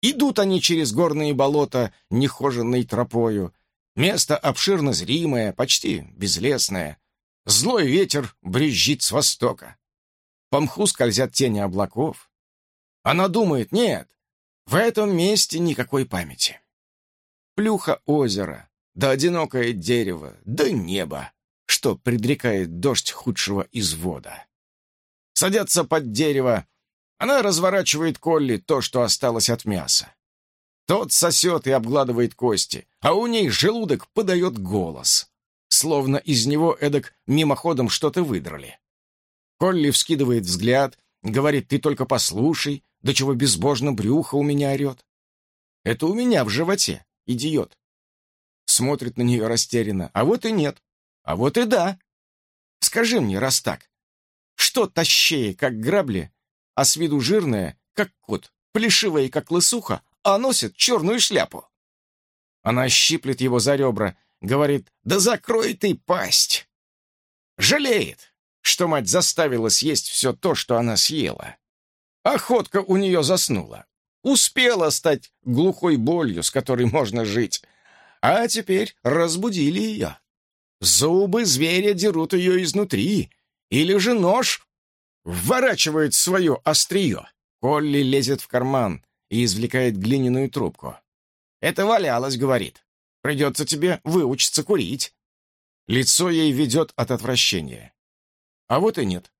Идут они через горные болота нехоженной тропою. Место обширно зримое, почти безлесное. Злой ветер брезжит с востока. По мху скользят тени облаков. Она думает, нет, в этом месте никакой памяти. Плюха озера, да одинокое дерево, да небо, что предрекает дождь худшего извода. Садятся под дерево, она разворачивает Колли то, что осталось от мяса. Тот сосет и обгладывает кости, а у ней желудок подает голос, словно из него эдак мимоходом что-то выдрали. Колли вскидывает взгляд, говорит, ты только послушай, до чего безбожно брюхо у меня орет. Это у меня в животе, идиот. Смотрит на нее растерянно, а вот и нет, а вот и да. Скажи мне, раз так, что тащее, как грабли, а с виду жирная, как кот, плешивая, как лысуха, а носит черную шляпу? Она щиплет его за ребра, говорит, да закрой ты пасть. Жалеет, что мать заставила съесть все то, что она съела. Охотка у нее заснула. Успела стать глухой болью, с которой можно жить. А теперь разбудили ее. Зубы зверя дерут ее изнутри. Или же нож вворачивает свое острие. Колли лезет в карман и извлекает глиняную трубку. «Это валялось», — говорит. «Придется тебе выучиться курить». Лицо ей ведет от отвращения. А вот и нет.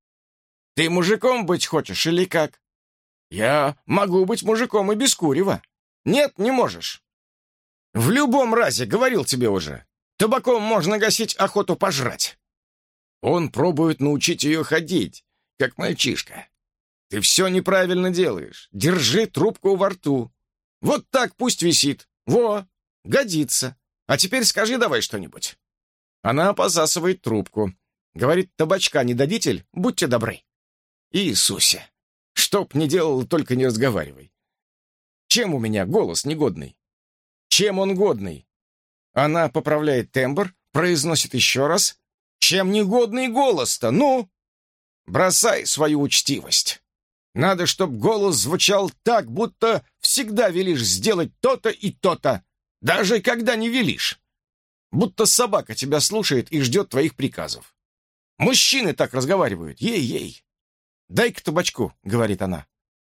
«Ты мужиком быть хочешь или как?» Я могу быть мужиком и без курева. Нет, не можешь. В любом разе, говорил тебе уже, табаком можно гасить охоту пожрать. Он пробует научить ее ходить, как мальчишка. Ты все неправильно делаешь. Держи трубку во рту. Вот так пусть висит. Во, годится. А теперь скажи давай что-нибудь. Она посасывает трубку. Говорит, табачка не дадитель, будьте добры. Иисусе! Что б ни делал, только не разговаривай. Чем у меня голос негодный? Чем он годный? Она поправляет тембр, произносит еще раз. Чем негодный голос-то, ну? Бросай свою учтивость. Надо, чтоб голос звучал так, будто всегда велишь сделать то-то и то-то, даже когда не велишь. Будто собака тебя слушает и ждет твоих приказов. Мужчины так разговаривают, ей-ей. «Дай-ка табачку», — говорит она.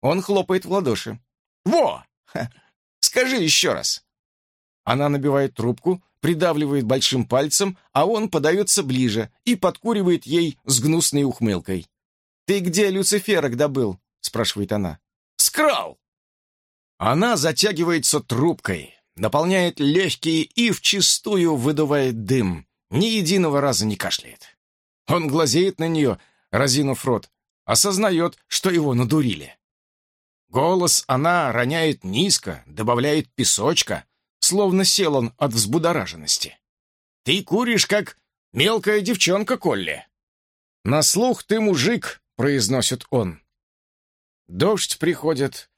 Он хлопает в ладоши. «Во! Ха! Скажи еще раз!» Она набивает трубку, придавливает большим пальцем, а он подается ближе и подкуривает ей с гнусной ухмылкой. «Ты где Люциферок добыл?» — спрашивает она. «Скрал!» Она затягивается трубкой, наполняет легкие и вчистую выдувает дым. Ни единого раза не кашляет. Он глазеет на нее, разинув рот, осознает, что его надурили. Голос она роняет низко, добавляет песочка, словно сел он от взбудораженности. «Ты куришь, как мелкая девчонка Колли». «На слух ты мужик», — произносит он. Дождь приходит,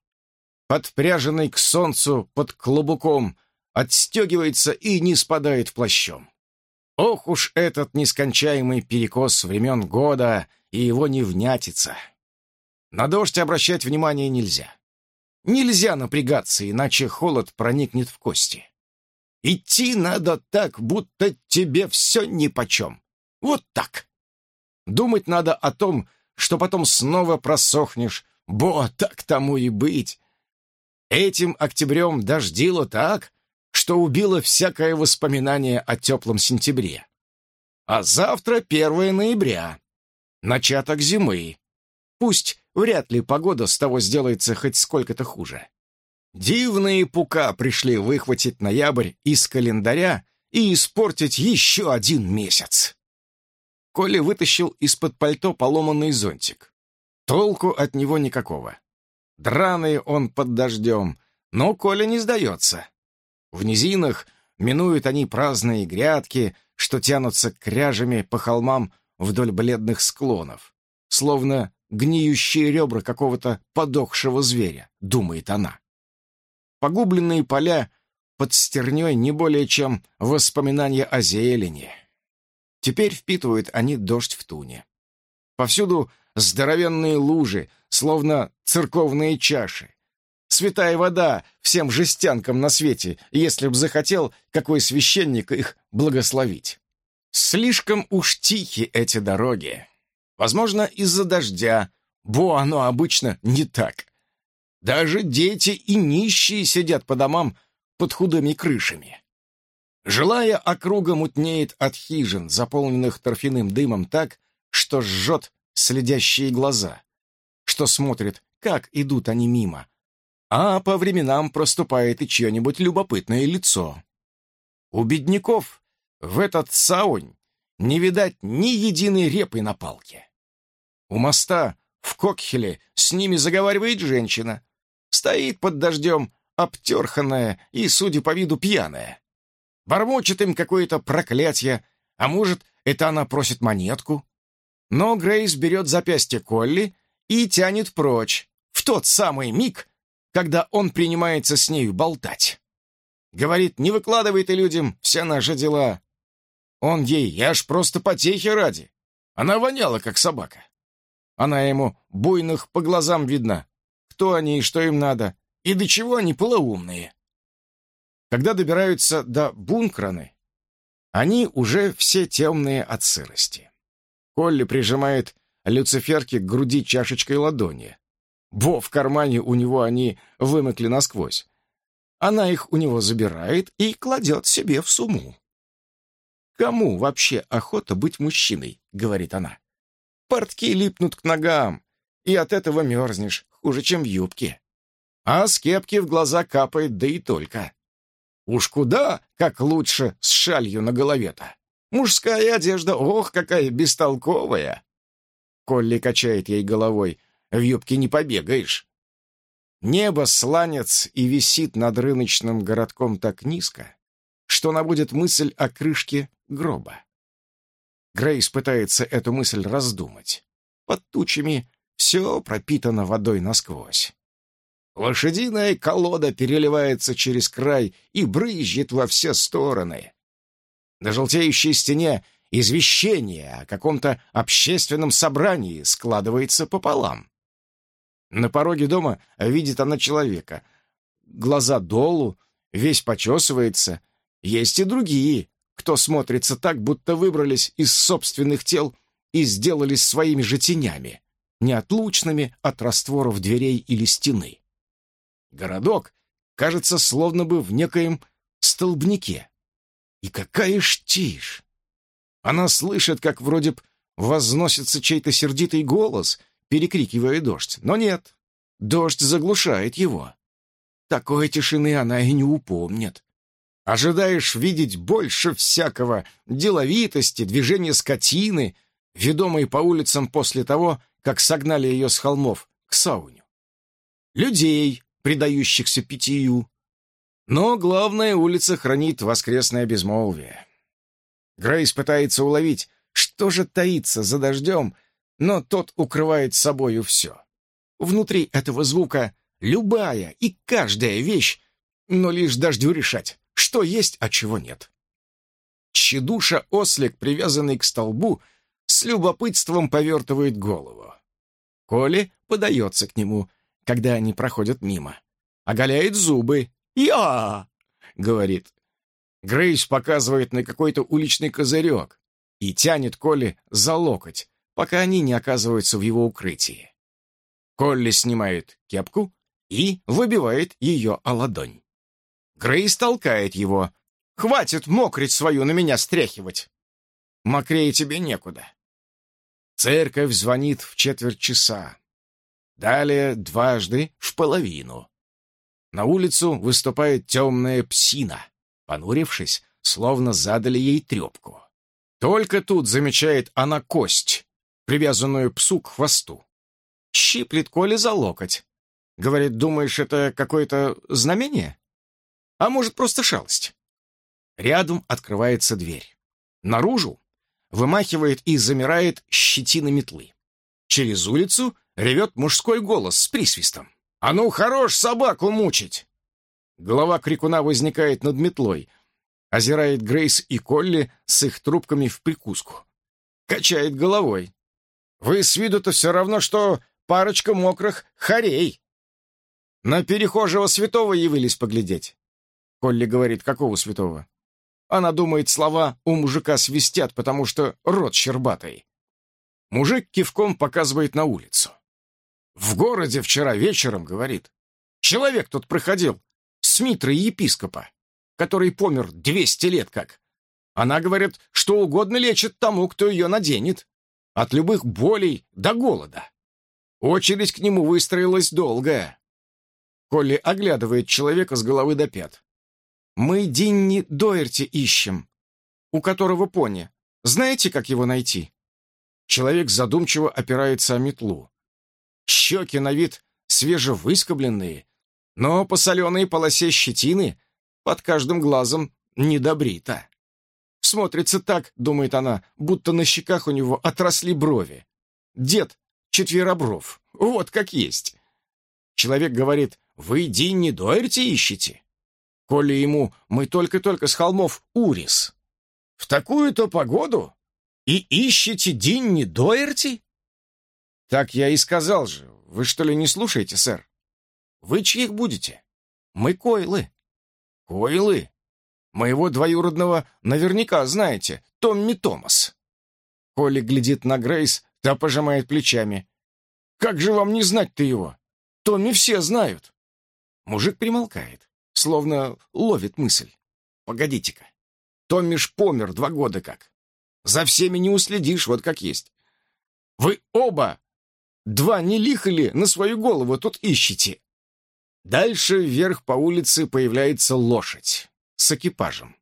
подпряженный к солнцу под клобуком, отстегивается и не спадает плащом. Ох уж этот нескончаемый перекос времен года и его невнятица. На дождь обращать внимание нельзя. Нельзя напрягаться, иначе холод проникнет в кости. Идти надо так, будто тебе все нипочем. Вот так. Думать надо о том, что потом снова просохнешь. Бо, так тому и быть. Этим октябрем дождило так, что убило всякое воспоминание о теплом сентябре. А завтра 1 ноября, начаток зимы. Пусть вряд ли погода с того сделается хоть сколько-то хуже. Дивные пука пришли выхватить ноябрь из календаря и испортить еще один месяц. Коля вытащил из-под пальто поломанный зонтик. Толку от него никакого. Драный он под дождем, но Коля не сдается. В низинах минуют они праздные грядки, что тянутся кряжами по холмам вдоль бледных склонов, словно гниющие ребра какого-то подохшего зверя, думает она. Погубленные поля под стерней не более чем воспоминания о зелени. Теперь впитывают они дождь в туне. Повсюду здоровенные лужи, словно церковные чаши. Святая вода всем жестянкам на свете, если б захотел какой священник их благословить. Слишком уж тихи эти дороги. Возможно, из-за дождя, бо оно обычно не так. Даже дети и нищие сидят по домам под худыми крышами. Жилая округа мутнеет от хижин, заполненных торфяным дымом так, что жжет следящие глаза, что смотрят, как идут они мимо, а по временам проступает и чье-нибудь любопытное лицо. У бедняков в этот саунь не видать ни единой репы на палке. У моста в Кокхеле с ними заговаривает женщина. Стоит под дождем, обтерханная и, судя по виду, пьяная. Бормочет им какое-то проклятие, а может, это она просит монетку. Но Грейс берет запястье Колли и тянет прочь, в тот самый миг, когда он принимается с нею болтать. Говорит, не выкладывай ты людям все наши дела. Он ей, я ж просто потехи ради. Она воняла, как собака. Она ему буйных по глазам видна. Кто они и что им надо, и до чего они полоумные. Когда добираются до бункраны, они уже все темные от сырости. Колли прижимает Люциферки к груди чашечкой ладони. Бо в кармане у него они вымокли насквозь. Она их у него забирает и кладет себе в сумму. «Кому вообще охота быть мужчиной?» — говорит она. «Портки липнут к ногам, и от этого мерзнешь, хуже, чем в юбке. А с кепки в глаза капает, да и только. Уж куда, как лучше с шалью на голове-то. Мужская одежда, ох, какая бестолковая!» Колли качает ей головой. «В юбке не побегаешь». Небо сланец и висит над рыночным городком так низко, что наводит мысль о крышке гроба. Грейс пытается эту мысль раздумать. Под тучами все пропитано водой насквозь. Лошадиная колода переливается через край и брызжет во все стороны. На желтеющей стене извещение о каком-то общественном собрании складывается пополам. На пороге дома видит она человека. Глаза долу, весь почесывается. Есть и другие, кто смотрится так, будто выбрались из собственных тел и сделались своими же тенями, неотлучными от растворов дверей или стены. Городок кажется словно бы в некоем столбнике. И какая ж тишь! Она слышит, как вроде б возносится чей-то сердитый голос, перекрикивая дождь. Но нет, дождь заглушает его. Такой тишины она и не упомнит. Ожидаешь видеть больше всякого, деловитости, движения скотины, ведомой по улицам после того, как согнали ее с холмов к сауню. Людей, предающихся питью, но главная улица хранит воскресное безмолвие. Грейс пытается уловить, что же таится за дождем, но тот укрывает собою все. Внутри этого звука любая и каждая вещь, но лишь дождю решать, что есть, а чего нет. Тщедуша-ослик, привязанный к столбу, с любопытством повертывает голову. Коли подается к нему, когда они проходят мимо. Оголяет зубы «Я!» — говорит. Грейс показывает на какой-то уличный козырек и тянет Колли за локоть, пока они не оказываются в его укрытии. Колли снимает кепку и выбивает ее о ладонь. Грейс толкает его. «Хватит мокрить свою на меня стряхивать! Мокрее тебе некуда!» Церковь звонит в четверть часа. Далее дважды в половину. На улицу выступает темная псина. Понурившись, словно задали ей трепку. Только тут замечает она кость, привязанную псу к хвосту. Щиплет Коля за локоть. Говорит, думаешь, это какое-то знамение? А может, просто шалость? Рядом открывается дверь. Наружу вымахивает и замирает щетина метлы. Через улицу ревет мужской голос с присвистом. «А ну, хорош собаку мучить!» Голова крикуна возникает над метлой, озирает Грейс и Колли с их трубками в прикуску. Качает головой. «Вы с виду-то все равно, что парочка мокрых хорей!» «На перехожего святого явились поглядеть!» Колли говорит, какого святого? Она думает, слова у мужика свистят, потому что рот щербатый. Мужик кивком показывает на улицу. В городе вчера вечером, говорит, человек тут проходил с Митрой епископа, который помер 200 лет как. Она, говорит, что угодно лечит тому, кто ее наденет. От любых болей до голода. Очередь к нему выстроилась долгая. Колли оглядывает человека с головы до пят. «Мы Динни Доерти ищем, у которого пони. Знаете, как его найти?» Человек задумчиво опирается о метлу. Щеки на вид свежевыскобленные, но по соленой полосе щетины под каждым глазом недобрито. Смотрится так, думает она, будто на щеках у него отросли брови. Дед четверобров, вот как есть. Человек говорит, вы Динни Доерти ищете? Коли ему мы только-только с холмов Урис. В такую-то погоду? И ищете Динни Доерти? Так я и сказал же. Вы что ли не слушаете, сэр? Вы чьих будете? Мы Койлы. Койлы? Моего двоюродного наверняка знаете, Томми Томас. Коли глядит на Грейс, та пожимает плечами. Как же вам не знать-то его? Томми все знают. Мужик примолкает словно ловит мысль. Погодите-ка. Томми ж помер два года как. За всеми не уследишь, вот как есть. Вы оба, два не лихали на свою голову тут ищете. Дальше вверх по улице появляется лошадь с экипажем.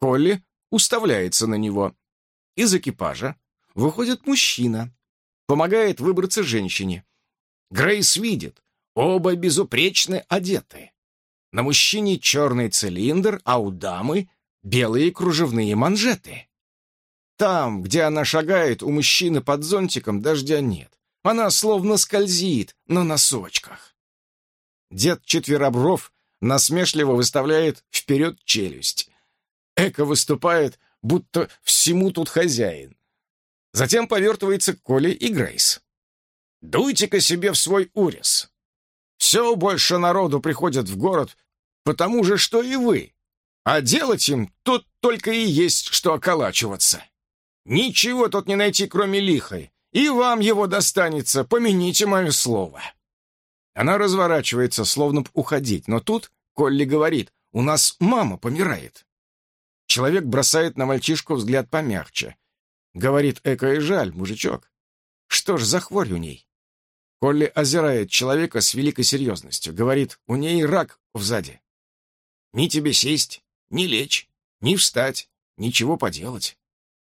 Колли уставляется на него. Из экипажа выходит мужчина, помогает выбраться женщине. Грейс видит, оба безупречно одеты. На мужчине черный цилиндр, а у дамы белые кружевные манжеты. Там, где она шагает, у мужчины под зонтиком дождя нет. Она словно скользит на носочках. Дед Четверобров насмешливо выставляет вперед челюсть. Эко выступает, будто всему тут хозяин. Затем повертывается Коля и Грейс. «Дуйте-ка себе в свой урез. Все больше народу приходят в город, потому же, что и вы. А делать им тут только и есть, что околачиваться. Ничего тут не найти, кроме лихой, и вам его достанется, помяните мое слово». Она разворачивается, словно б уходить, но тут Колли говорит, «У нас мама помирает». Человек бросает на мальчишку взгляд помягче. Говорит, эко и жаль, мужичок. Что ж за хворь у ней? Колли озирает человека с великой серьезностью. Говорит, у ней рак сзади. Ни тебе сесть, ни лечь, ни встать, ничего поделать.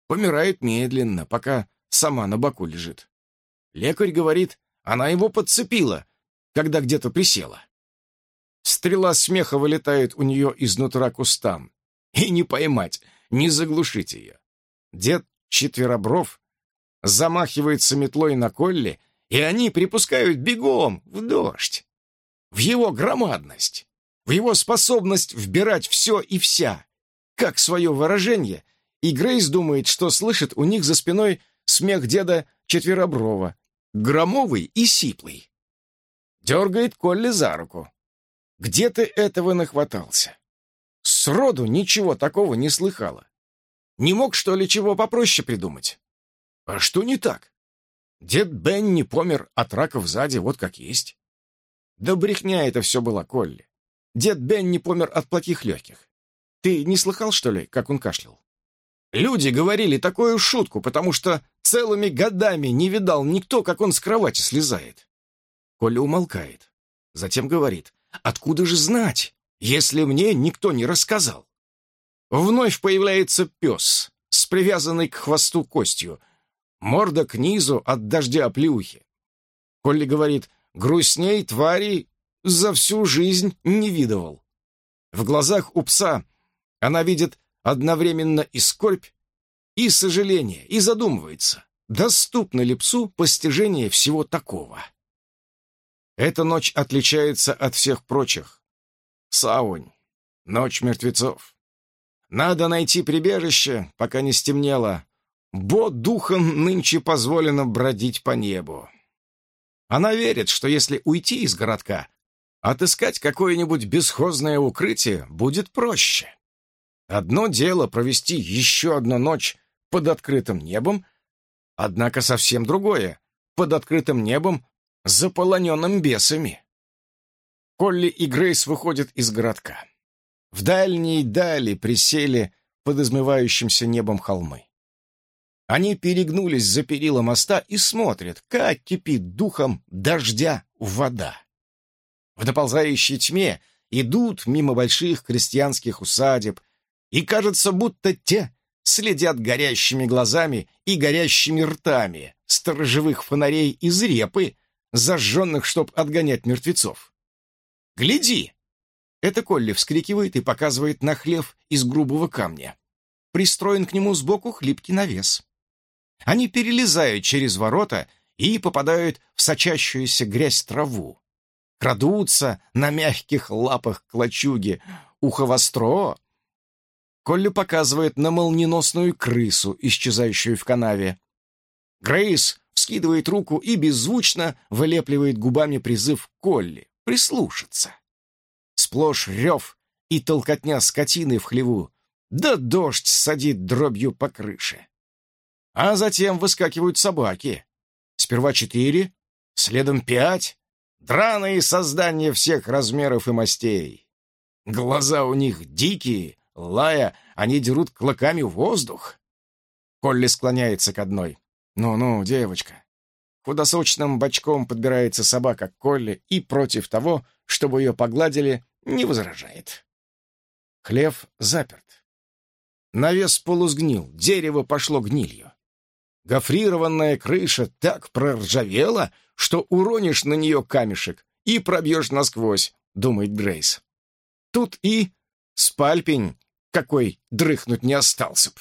Помирает медленно, пока сама на боку лежит. Лекарь говорит, она его подцепила, когда где-то присела. Стрела смеха вылетает у нее изнутра кустам. И не поймать, не заглушить ее. Дед Четверобров замахивается метлой на Колли и они припускают бегом в дождь. В его громадность, в его способность вбирать все и вся, как свое выражение, и Грейс думает, что слышит у них за спиной смех деда Четвероброва, громовый и сиплый. Дергает Колли за руку. «Где ты этого нахватался?» Сроду ничего такого не слыхала. Не мог, что ли, чего попроще придумать? А что не так? Дед Бенни помер от рака сзади, вот как есть. Да брехня это все была, Колли. Дед Бенни помер от плохих легких. Ты не слыхал, что ли, как он кашлял? Люди говорили такую шутку, потому что целыми годами не видал никто, как он с кровати слезает. Коля умолкает. Затем говорит, откуда же знать, если мне никто не рассказал? Вновь появляется пес с привязанной к хвосту костью, морда к низу от дождя плюхи. Колли говорит, грустней твари за всю жизнь не видывал. В глазах у пса она видит одновременно и скорбь, и сожаление, и задумывается, доступно ли псу постижение всего такого. Эта ночь отличается от всех прочих. Саунь, ночь мертвецов. Надо найти прибежище, пока не стемнело. Бо духом нынче позволено бродить по небу. Она верит, что если уйти из городка, отыскать какое-нибудь бесхозное укрытие будет проще. Одно дело провести еще одну ночь под открытым небом, однако совсем другое — под открытым небом, заполоненным бесами. Колли и Грейс выходят из городка. В дальней дали присели под измывающимся небом холмы. Они перегнулись за перила моста и смотрят, как кипит духом дождя вода. В доползающей тьме идут мимо больших крестьянских усадеб, и кажется, будто те следят горящими глазами и горящими ртами сторожевых фонарей из репы, зажженных, чтоб отгонять мертвецов. «Гляди!» Это Колли вскрикивает и показывает на хлев из грубого камня. Пристроен к нему сбоку хлипкий навес. Они перелезают через ворота и попадают в сочащуюся грязь траву. Крадутся на мягких лапах клочуги. Ухо востро. Колли показывает на молниеносную крысу, исчезающую в канаве. Грейс вскидывает руку и беззвучно вылепливает губами призыв Колли прислушаться. Сплошь рев и толкотня скотины в хлеву, да дождь садит дробью по крыше. А затем выскакивают собаки. Сперва четыре, следом пять, драные создания всех размеров и мастей. Глаза у них дикие, лая, они дерут клыками воздух. Колли склоняется к одной. «Ну-ну, девочка». Худосочным бочком подбирается собака Колли и против того, чтобы ее погладили, не возражает. Хлев заперт. Навес полусгнил, дерево пошло гнилью. Гофрированная крыша так проржавела, что уронишь на нее камешек и пробьешь насквозь, думает Грейс. Тут и спальпень, какой дрыхнуть не остался б.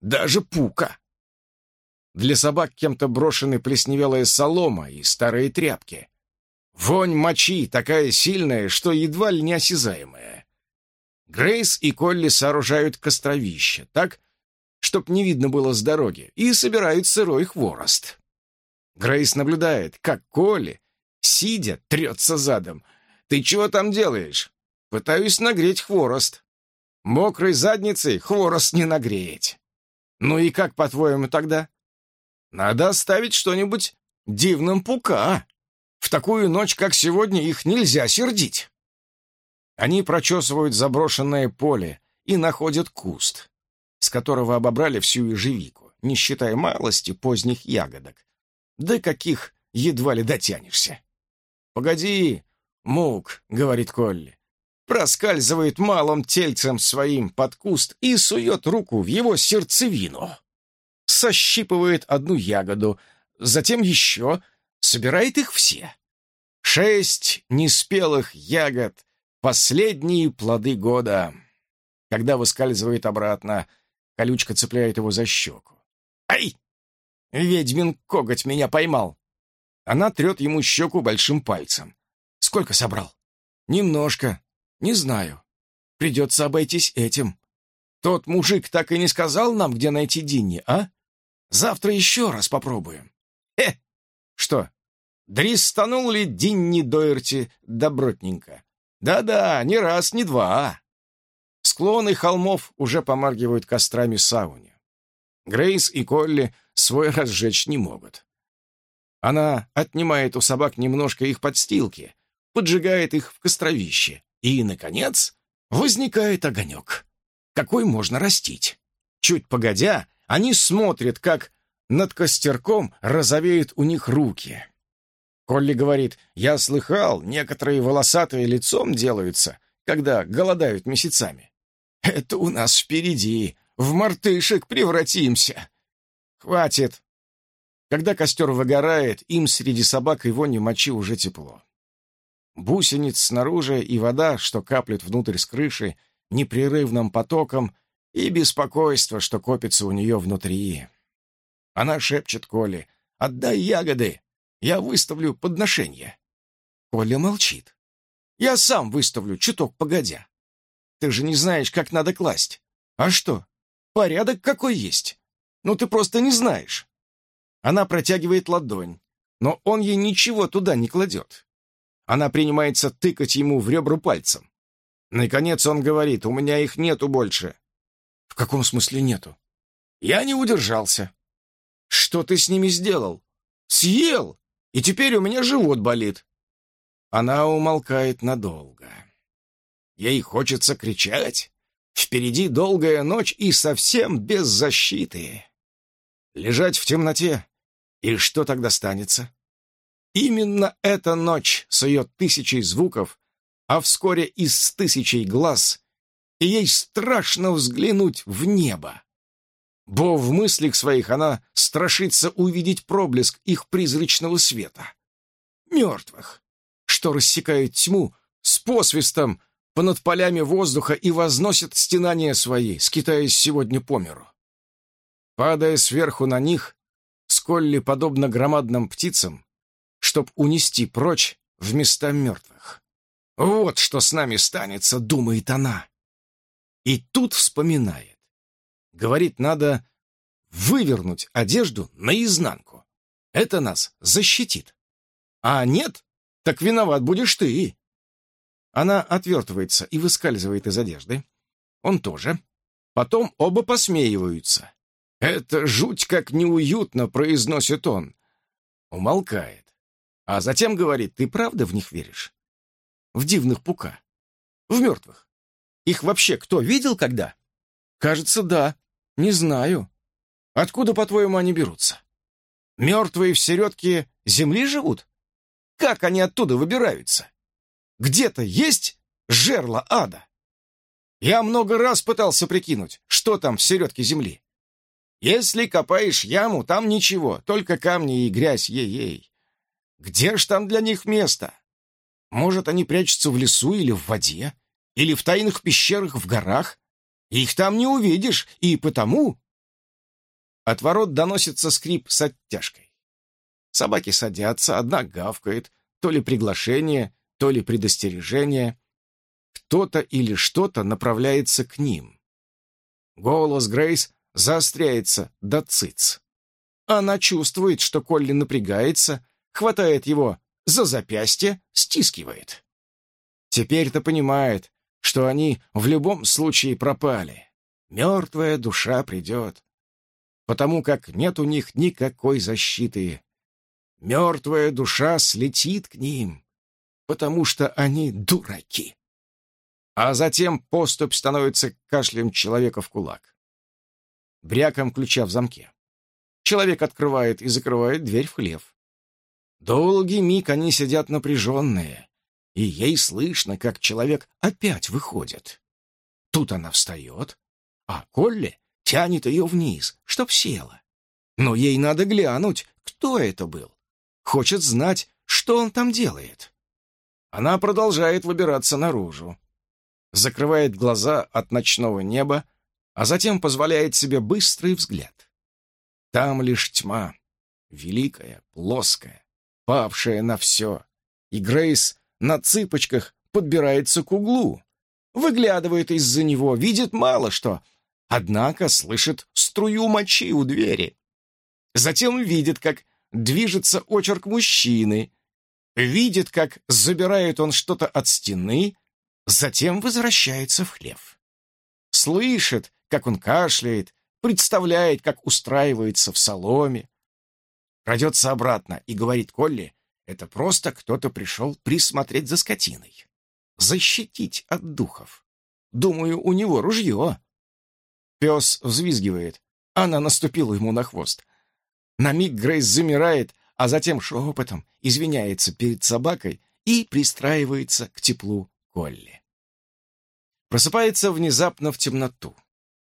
Даже пука. Для собак кем-то брошены плесневелая солома и старые тряпки. Вонь мочи такая сильная, что едва ли неосязаемая. Грейс и Колли сооружают костровище так, чтоб не видно было с дороги, и собирают сырой хворост. Грейс наблюдает, как Колли, сидя, трется задом. «Ты чего там делаешь?» «Пытаюсь нагреть хворост». «Мокрой задницей хворост не нагреть». «Ну и как, по-твоему, тогда?» «Надо оставить что-нибудь дивным пука. В такую ночь, как сегодня, их нельзя сердить». Они прочесывают заброшенное поле и находят куст с которого обобрали всю ежевику, не считая малости поздних ягодок. Да каких едва ли дотянешься. «Погоди, мук», — говорит Колли, проскальзывает малым тельцем своим под куст и сует руку в его сердцевину. Сощипывает одну ягоду, затем еще, собирает их все. Шесть неспелых ягод — последние плоды года. Когда выскальзывает обратно — Колючка цепляет его за щеку. «Ай! Ведьмин коготь меня поймал!» Она трет ему щеку большим пальцем. «Сколько собрал?» «Немножко. Не знаю. Придется обойтись этим. Тот мужик так и не сказал нам, где найти Динни, а? Завтра еще раз попробуем». «Э! Что, дристанул ли Динни Дойерти добротненько?» «Да-да, не раз, не два. Склоны холмов уже помаргивают кострами сауни. Грейс и Колли свой разжечь не могут. Она отнимает у собак немножко их подстилки, поджигает их в костровище. И, наконец, возникает огонек. Какой можно растить? Чуть погодя, они смотрят, как над костерком розовеют у них руки. Колли говорит, я слыхал, некоторые волосатые лицом делаются, когда голодают месяцами. Это у нас впереди, в мартышек превратимся. Хватит. Когда костер выгорает, им среди собак и вони мочи уже тепло. Бусениц снаружи и вода, что каплет внутрь с крыши, непрерывным потоком, и беспокойство, что копится у нее внутри. Она шепчет Коле, «Отдай ягоды, я выставлю подношение». Коля молчит. «Я сам выставлю, чуток погодя. Ты же не знаешь, как надо класть. А что, порядок какой есть? Ну ты просто не знаешь». Она протягивает ладонь, но он ей ничего туда не кладет. Она принимается тыкать ему в ребра пальцем. Наконец он говорит, у меня их нету больше. В каком смысле нету? Я не удержался. Что ты с ними сделал? Съел, и теперь у меня живот болит. Она умолкает надолго. Ей хочется кричать. Впереди долгая ночь и совсем без защиты. Лежать в темноте. И что тогда станется? Именно эта ночь с ее тысячей звуков, а вскоре и с тысячей глаз, и ей страшно взглянуть в небо. Бо в мыслях своих она страшится увидеть проблеск их призрачного света. Мертвых, что рассекают тьму с посвистом понад полями воздуха и возносят стенания свои, скитаясь сегодня по миру. Падая сверху на них, сколли подобно громадным птицам, чтоб унести прочь в места мертвых. Вот что с нами станется, думает она. И тут вспоминает. Говорит, надо вывернуть одежду наизнанку. Это нас защитит. А нет, так виноват будешь ты. Она отвертывается и выскальзывает из одежды. Он тоже. Потом оба посмеиваются. «Это жуть как неуютно», — произносит он. Умолкает. А затем говорит, «Ты правда в них веришь?» «В дивных пука. В мертвых. Их вообще кто видел когда?» «Кажется, да. Не знаю. Откуда, по-твоему, они берутся? Мертвые в середке земли живут? Как они оттуда выбираются? Где-то есть жерло ада? Я много раз пытался прикинуть, что там в середке земли. Если копаешь яму, там ничего, только камни и грязь, ей-ей. Где ж там для них место? Может, они прячутся в лесу или в воде, или в тайных пещерах в горах? Их там не увидишь, и потому...» От ворот доносится скрип с оттяжкой. Собаки садятся, одна гавкает, то ли приглашение, то ли предостережение. Кто-то или что-то направляется к ним. Голос Грейс заостряется до циц. Она чувствует, что Колли напрягается, хватает его за запястье, стискивает. Теперь-то понимает, что они в любом случае пропали. Мертвая душа придет, потому как нет у них никакой защиты. Мертвая душа слетит к ним, потому что они дураки. А затем поступь становится кашлем человека в кулак. Бряком ключа в замке. Человек открывает и закрывает дверь в хлев. Долгий миг они сидят напряженные, и ей слышно, как человек опять выходит. Тут она встает, а Колли тянет ее вниз, чтоб села. Но ей надо глянуть, кто это был. Хочет знать, что он там делает. Она продолжает выбираться наружу. Закрывает глаза от ночного неба, а затем позволяет себе быстрый взгляд. Там лишь тьма, великая, плоская, павшая на все. И Грейс на цыпочках подбирается к углу, выглядывает из-за него, видит мало что, однако слышит струю мочи у двери. Затем видит, как движется очерк мужчины, видит, как забирает он что-то от стены, затем возвращается в хлев. Слышит, как он кашляет, представляет, как устраивается в соломе. Крадется обратно и говорит Колли, Это просто кто-то пришел присмотреть за скотиной. Защитить от духов. Думаю, у него ружье. Пес взвизгивает. Она наступила ему на хвост. На миг Грейс замирает, а затем шепотом извиняется перед собакой и пристраивается к теплу Колли. Просыпается внезапно в темноту,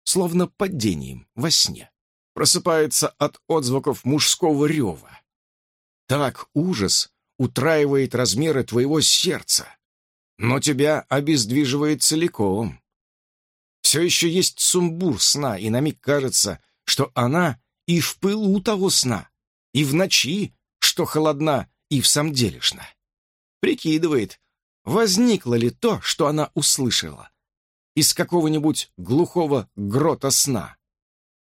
словно падением во сне. Просыпается от отзвуков мужского рева. Так ужас утраивает размеры твоего сердца, но тебя обездвиживает целиком. Все еще есть сумбур сна, и на миг кажется, что она и в пылу того сна, и в ночи, что холодна и в самом делешна. Прикидывает, возникло ли то, что она услышала, из какого-нибудь глухого грота сна.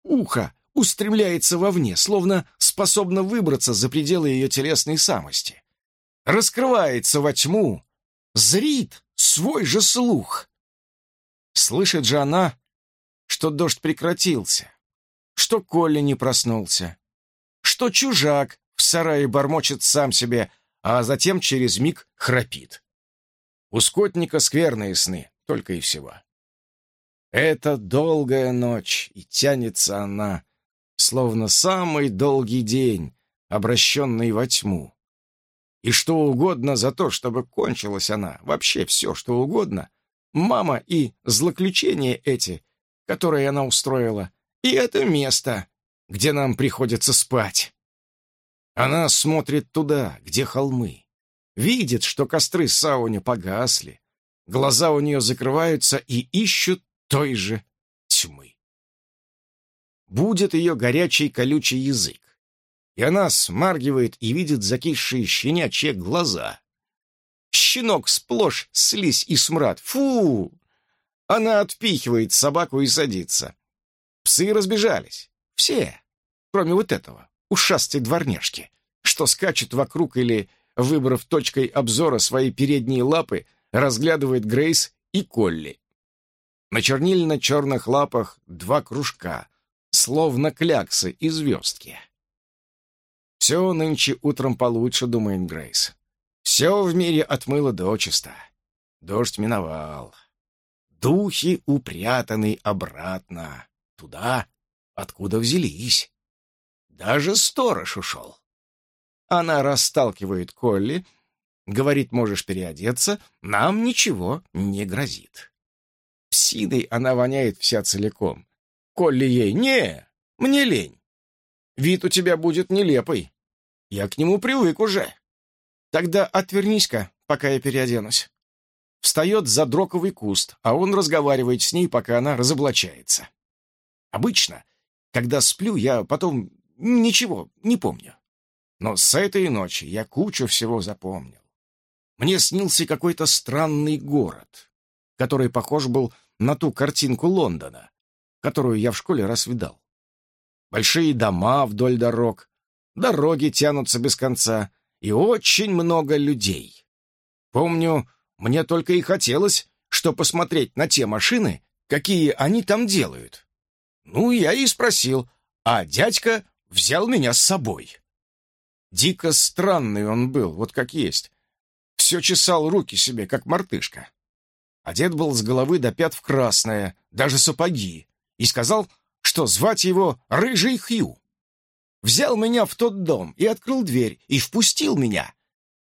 Ухо устремляется вовне, словно способно выбраться за пределы ее телесной самости. Раскрывается во тьму, зрит свой же слух. Слышит же она, что дождь прекратился, что Коля не проснулся, что чужак в сарае бормочет сам себе, а затем через миг храпит. У скотника скверные сны, только и всего. Это долгая ночь, и тянется она словно самый долгий день, обращенный во тьму. И что угодно за то, чтобы кончилась она, вообще все, что угодно, мама и злоключения эти, которые она устроила, и это место, где нам приходится спать. Она смотрит туда, где холмы, видит, что костры сауни погасли, глаза у нее закрываются и ищут той же тьмы будет ее горячий колючий язык. И она смаргивает и видит закисшие щенячьи глаза. Щенок сплошь слизь и смрад. Фу! Она отпихивает собаку и садится. Псы разбежались. Все, кроме вот этого, ушастой дворняжки, что скачет вокруг или, выбрав точкой обзора свои передние лапы, разглядывает Грейс и Колли. На чернильно-черных лапах два кружка — словно кляксы и звездки. «Все нынче утром получше», — думает Грейс. «Все в мире отмыло дочисто. Дождь миновал. Духи упрятаны обратно, туда, откуда взялись. Даже сторож ушел». Она расталкивает Колли, говорит, можешь переодеться, нам ничего не грозит. Псиной она воняет вся целиком, Колли ей, «Не, мне лень. Вид у тебя будет нелепый. Я к нему привык уже. Тогда отвернись-ка, пока я переоденусь». Встает за дроковый куст, а он разговаривает с ней, пока она разоблачается. Обычно, когда сплю, я потом ничего не помню. Но с этой ночи я кучу всего запомнил. Мне снился какой-то странный город, который похож был на ту картинку Лондона, которую я в школе раз видал. Большие дома вдоль дорог, дороги тянутся без конца, и очень много людей. Помню, мне только и хотелось, что посмотреть на те машины, какие они там делают. Ну, я и спросил, а дядька взял меня с собой. Дико странный он был, вот как есть. Все чесал руки себе, как мартышка. Одет был с головы до пят в красное, даже сапоги и сказал, что звать его Рыжий Хью. Взял меня в тот дом и открыл дверь, и впустил меня.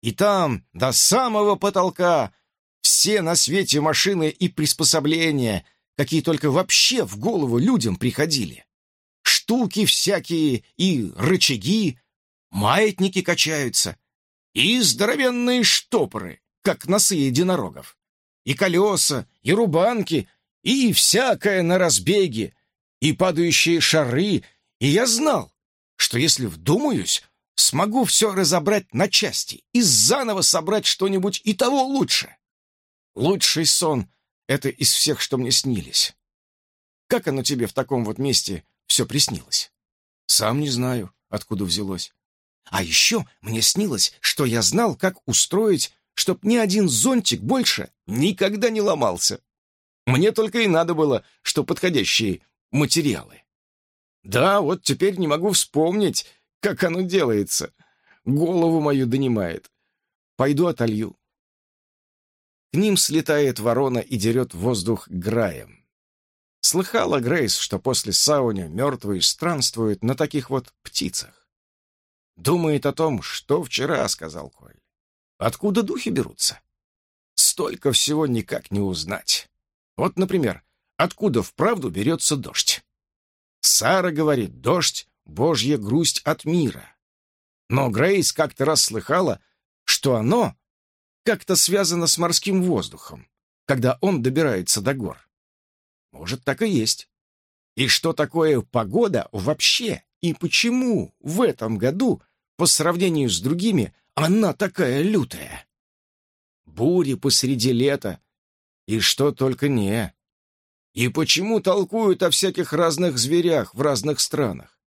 И там, до самого потолка, все на свете машины и приспособления, какие только вообще в голову людям приходили. Штуки всякие и рычаги, маятники качаются, и здоровенные штопоры, как носы единорогов, и колеса, и рубанки — и всякое на разбеге, и падающие шары, и я знал, что если вдумаюсь, смогу все разобрать на части и заново собрать что-нибудь и того лучше. Лучший сон — это из всех, что мне снились. Как оно тебе в таком вот месте все приснилось? Сам не знаю, откуда взялось. А еще мне снилось, что я знал, как устроить, чтоб ни один зонтик больше никогда не ломался. Мне только и надо было, что подходящие материалы. Да, вот теперь не могу вспомнить, как оно делается. голову мою донимает. Пойду отолью. К ним слетает ворона и дерет воздух граем. Слыхала Грейс, что после сауни мертвые странствуют на таких вот птицах. Думает о том, что вчера, сказал Коль. Откуда духи берутся? Столько всего никак не узнать. Вот, например, откуда вправду берется дождь? Сара говорит, дождь — божья грусть от мира. Но Грейс как-то раз слыхала, что оно как-то связано с морским воздухом, когда он добирается до гор. Может, так и есть. И что такое погода вообще? И почему в этом году, по сравнению с другими, она такая лютая? Бури посреди лета. И что только не. И почему толкуют о всяких разных зверях в разных странах?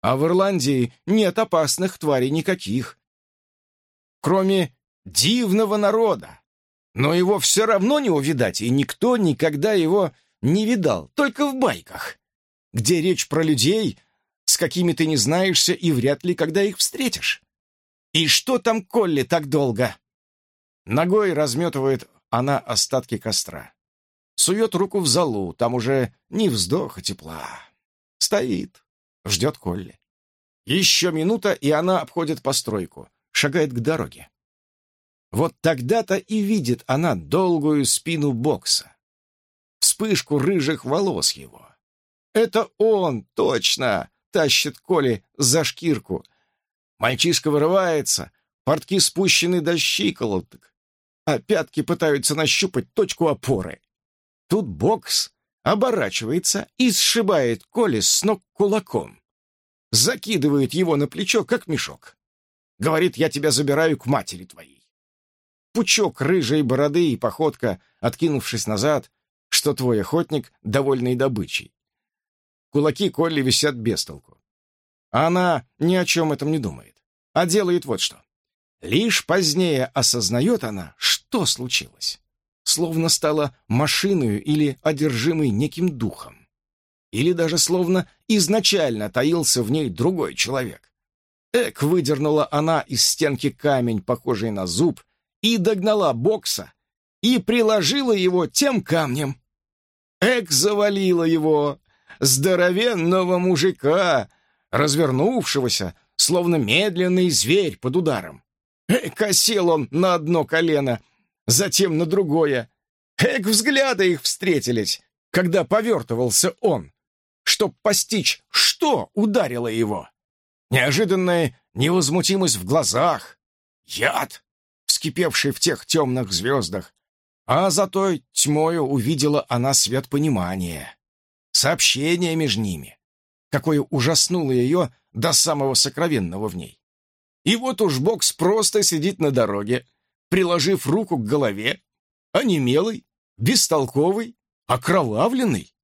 А в Ирландии нет опасных тварей никаких. Кроме дивного народа. Но его все равно не увидать, и никто никогда его не видал, только в байках, где речь про людей, с какими ты не знаешься и вряд ли когда их встретишь. И что там Колли так долго? Ногой разметывает она остатки костра. Сует руку в залу, там уже ни вздоха тепла. Стоит, ждет Колли. Еще минута, и она обходит постройку, шагает к дороге. Вот тогда-то и видит она долгую спину бокса, вспышку рыжих волос его. Это он, точно, тащит Коли за шкирку. Мальчишка вырывается, портки спущены до щиколоток, а пятки пытаются нащупать точку опоры. Тут бокс оборачивается и сшибает Коли с ног кулаком. Закидывает его на плечо, как мешок. Говорит, я тебя забираю к матери твоей. Пучок рыжей бороды и походка, откинувшись назад, что твой охотник, довольный добычей. Кулаки Колли висят без толку. А она ни о чем этом не думает, а делает вот что. Лишь позднее осознает она, что случилось. Словно стала машиною или одержимой неким духом. Или даже словно изначально таился в ней другой человек. Эк выдернула она из стенки камень, похожий на зуб, и догнала бокса, и приложила его тем камнем. Эк завалила его, здоровенного мужика, развернувшегося, словно медленный зверь под ударом. Эк, осел он на одно колено, затем на другое. Эк, взгляды их встретились, когда повертывался он, чтоб постичь, что ударило его. Неожиданная невозмутимость в глазах, яд, вскипевший в тех темных звездах, а за той тьмою увидела она свет понимания, сообщение между ними, какое ужаснуло ее до самого сокровенного в ней. И вот уж Бокс просто сидит на дороге, приложив руку к голове, онемелый, бестолковый, окровавленный.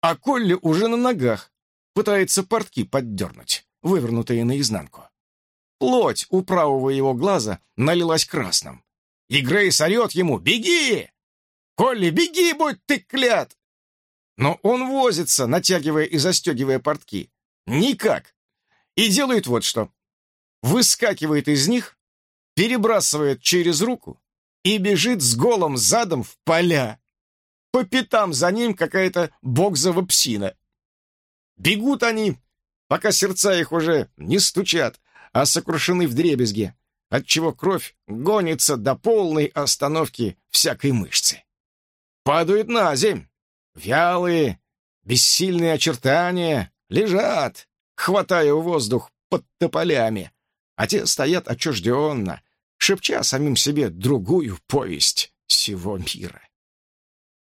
А Колли уже на ногах, пытается портки поддернуть, вывернутые наизнанку. Плоть у правого его глаза налилась красным. И Грейс орет ему «Беги! Колли, беги, будь ты клят!» Но он возится, натягивая и застегивая портки. Никак. И делает вот что. Выскакивает из них, перебрасывает через руку и бежит с голым задом в поля. По пятам за ним какая-то бокзова псина. Бегут они, пока сердца их уже не стучат, а сокрушены в дребезге, отчего кровь гонится до полной остановки всякой мышцы. Падают на земь, вялые, бессильные очертания, лежат, хватая воздух под тополями, а те стоят отчужденно, шепча самим себе другую повесть всего мира.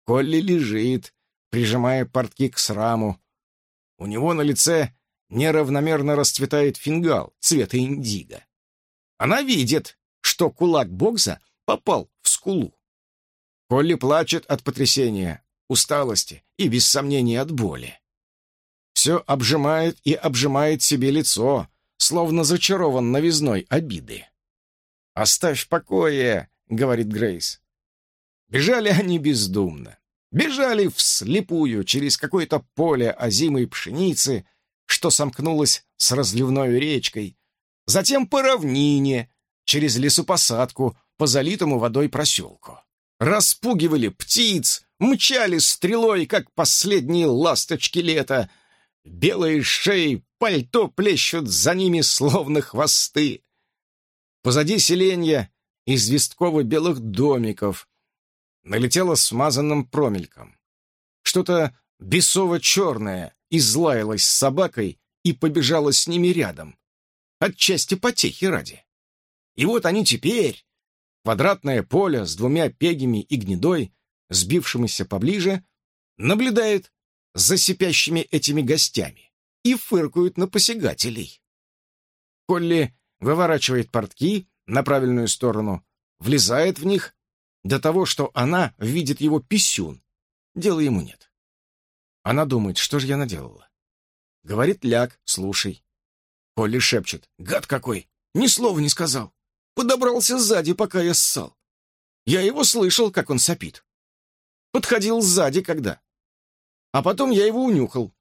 Колли лежит, прижимая портки к сраму. У него на лице неравномерно расцветает фингал цвета индиго. Она видит, что кулак Бокса попал в скулу. Колли плачет от потрясения, усталости и, без сомнения, от боли. Все обжимает и обжимает себе лицо, словно зачарован новизной обиды. «Оставь в покое», — говорит Грейс. Бежали они бездумно. Бежали вслепую через какое-то поле озимой пшеницы, что сомкнулось с разливной речкой, затем по равнине, через лесопосадку, по залитому водой проселку. Распугивали птиц, мчали стрелой, как последние ласточки лета. Белые шеи пальто плещут за ними, словно хвосты. Позади селенья известково-белых домиков налетело смазанным промельком. Что-то бесово-черное излаялось с собакой и побежало с ними рядом. Отчасти потехи ради. И вот они теперь, квадратное поле с двумя пегами и гнедой, сбившимися поближе, наблюдают за сипящими этими гостями и фыркают на посягателей. Колли выворачивает портки на правильную сторону, влезает в них до того, что она видит его писюн. Дела ему нет. Она думает, что же я наделала. Говорит ляг, слушай. Колли шепчет. Гад какой! Ни слова не сказал. Подобрался сзади, пока я ссал. Я его слышал, как он сопит. Подходил сзади, когда. А потом я его унюхал.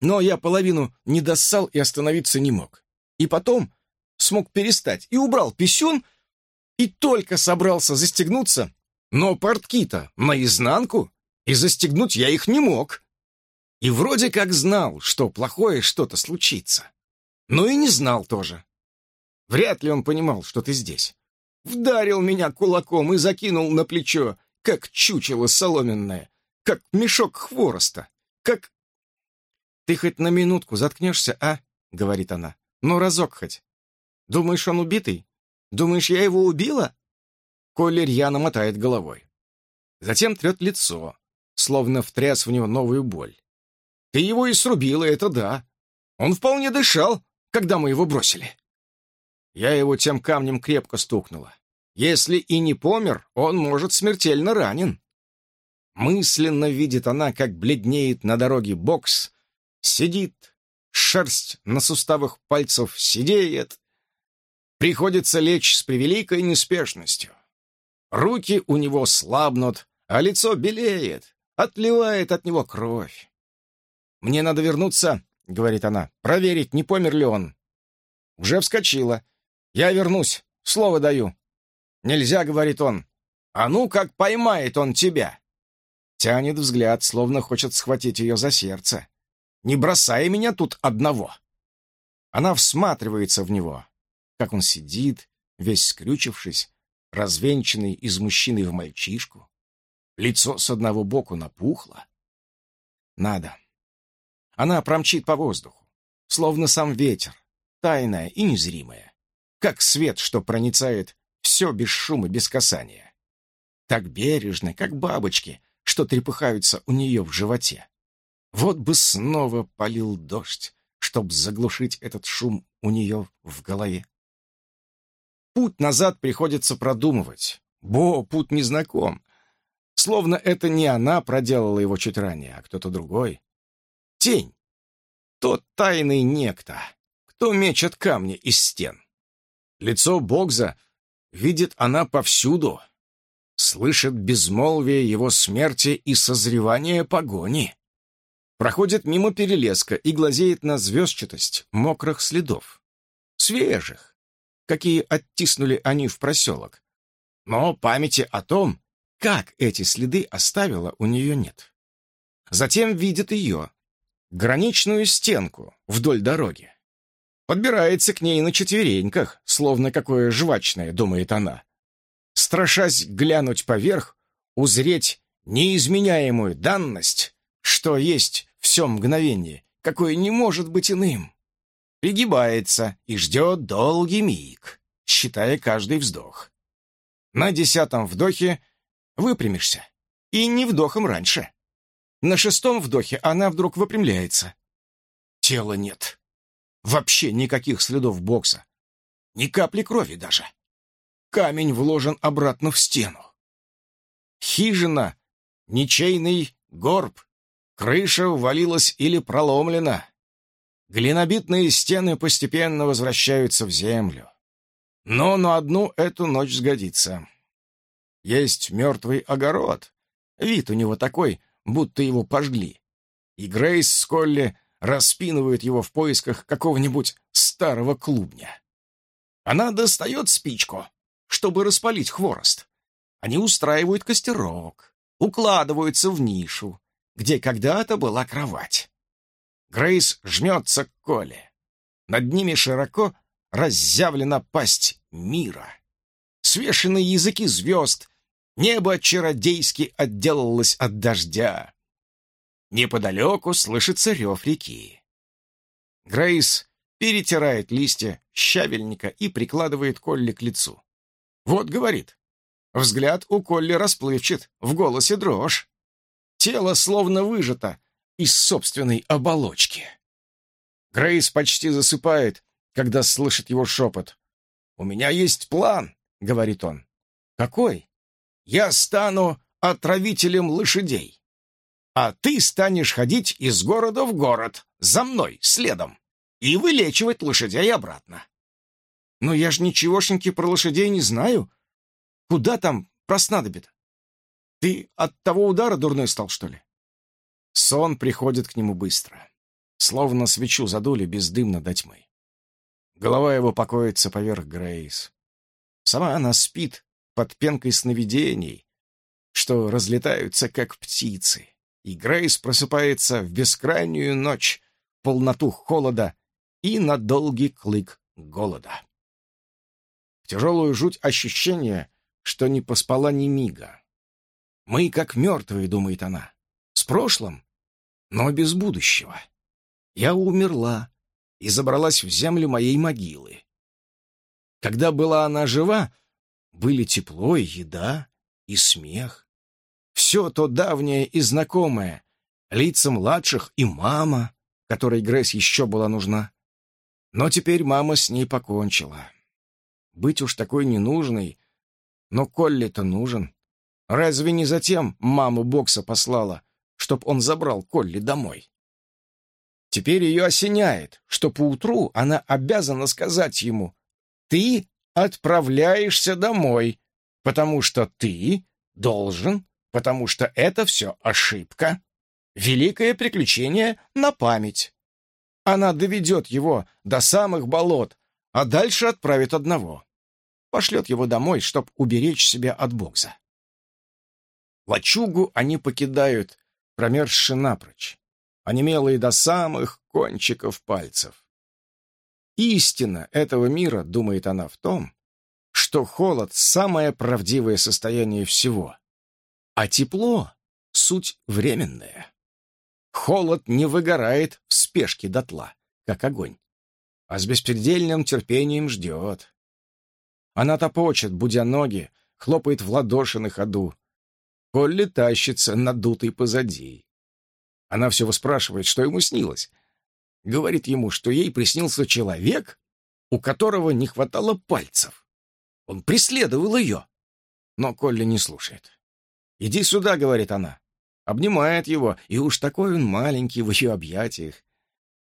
Но я половину не доссал и остановиться не мог. И потом смог перестать и убрал писюн, и только собрался застегнуться, но портки-то наизнанку, и застегнуть я их не мог. И вроде как знал, что плохое что-то случится. Но и не знал тоже. Вряд ли он понимал, что ты здесь. Вдарил меня кулаком и закинул на плечо, как чучело соломенное, как мешок хвороста, как... «Ты хоть на минутку заткнешься, а?» — говорит она. «Ну, разок хоть. Думаешь, он убитый? Думаешь, я его убила?» Колли рьяно мотает головой. Затем трет лицо, словно втряс в него новую боль. «Ты его и срубила, это да. Он вполне дышал, когда мы его бросили». Я его тем камнем крепко стукнула. Если и не помер, он, может, смертельно ранен. Мысленно видит она, как бледнеет на дороге бокс, сидит, шерсть на суставах пальцев сидеет, Приходится лечь с превеликой неспешностью. Руки у него слабнут, а лицо белеет, отливает от него кровь. «Мне надо вернуться», — говорит она, — «проверить, не помер ли он». Уже вскочила. «Я вернусь, слово даю». «Нельзя», — говорит он. «А ну, как поймает он тебя!» Тянет взгляд, словно хочет схватить ее за сердце. «Не бросай меня тут одного!» Она всматривается в него, как он сидит, весь скрючившись, развенчанный из мужчины в мальчишку. Лицо с одного боку напухло. Надо. Она промчит по воздуху, словно сам ветер, тайная и незримая, как свет, что проницает все без шума, без касания. Так бережно, как бабочки, что трепыхаются у нее в животе. Вот бы снова полил дождь, чтоб заглушить этот шум у нее в голове. Путь назад приходится продумывать. Бо, путь незнаком. Словно это не она проделала его чуть ранее, а кто-то другой. Тень. Тот тайный некто, кто мечет камни из стен. Лицо Богза видит она повсюду. Слышит безмолвие его смерти и созревание погони. Проходит мимо перелеска и глазеет на звездчатость мокрых следов. Свежих, какие оттиснули они в проселок. Но памяти о том, как эти следы оставила, у нее нет. Затем видит ее, граничную стенку вдоль дороги. Подбирается к ней на четвереньках, словно какое жвачное, думает она. Страшась глянуть поверх, узреть неизменяемую данность, что есть все мгновение, какое не может быть иным пригибается и ждет долгий миг, считая каждый вздох. На десятом вдохе выпрямишься, и не вдохом раньше. На шестом вдохе она вдруг выпрямляется. Тела нет. Вообще никаких следов бокса. Ни капли крови даже. Камень вложен обратно в стену. Хижина, ничейный горб, крыша увалилась или проломлена. Глинобитные стены постепенно возвращаются в землю. Но на одну эту ночь сгодится. Есть мертвый огород. Вид у него такой, будто его пожгли. И Грейс с Колли распинывают его в поисках какого-нибудь старого клубня. Она достает спичку, чтобы распалить хворост. Они устраивают костерок, укладываются в нишу, где когда-то была кровать. Грейс жмется к Коле. Над ними широко разъявлена пасть мира. Свешенные языки звезд, небо чародейски отделалось от дождя. Неподалеку слышится рев реки. Грейс перетирает листья щавельника и прикладывает Колли к лицу. «Вот», — говорит, — взгляд у Колли расплывчат, в голосе дрожь. Тело словно выжато из собственной оболочки. Грейс почти засыпает, когда слышит его шепот. «У меня есть план», — говорит он. «Какой?» «Я стану отравителем лошадей, а ты станешь ходить из города в город, за мной, следом, и вылечивать лошадей обратно». «Но я ж ничегошеньки про лошадей не знаю. Куда там проснадобит? Ты от того удара дурной стал, что ли?» Сон приходит к нему быстро, словно свечу задули бездымно до тьмы. Голова его покоится поверх Грейс. Сама она спит под пенкой сновидений, что разлетаются, как птицы, и Грейс просыпается в бескрайнюю ночь, полноту холода и на долгий клык голода. Тяжелую жуть ощущение, что не поспала ни мига. «Мы как мертвые», — думает она, — «с прошлым, но без будущего. Я умерла, и забралась в землю моей могилы. Когда была она жива, были тепло и еда, и смех. Все то давнее и знакомое, лица младших и мама, которой Грейс еще была нужна. Но теперь мама с ней покончила. Быть уж такой ненужной, но Колли-то нужен. Разве не затем маму Бокса послала, чтоб он забрал Колли домой? Теперь ее осеняет, что поутру она обязана сказать ему «Ты отправляешься домой, потому что ты должен, потому что это все ошибка, великое приключение на память». Она доведет его до самых болот, а дальше отправит одного. Пошлет его домой, чтоб уберечь себя от Богза. Лачугу они покидают, промерзши напрочь онемелые до самых кончиков пальцев. Истина этого мира, думает она, в том, что холод — самое правдивое состояние всего, а тепло — суть временная. Холод не выгорает в спешке дотла, как огонь, а с беспредельным терпением ждет. Она топочет, будя ноги, хлопает в ладоши на ходу. Колли тащится, надутый позади. Она все выспрашивает, что ему снилось. Говорит ему, что ей приснился человек, у которого не хватало пальцев. Он преследовал ее. Но Колли не слушает. «Иди сюда», — говорит она. Обнимает его, и уж такой он маленький в ее объятиях.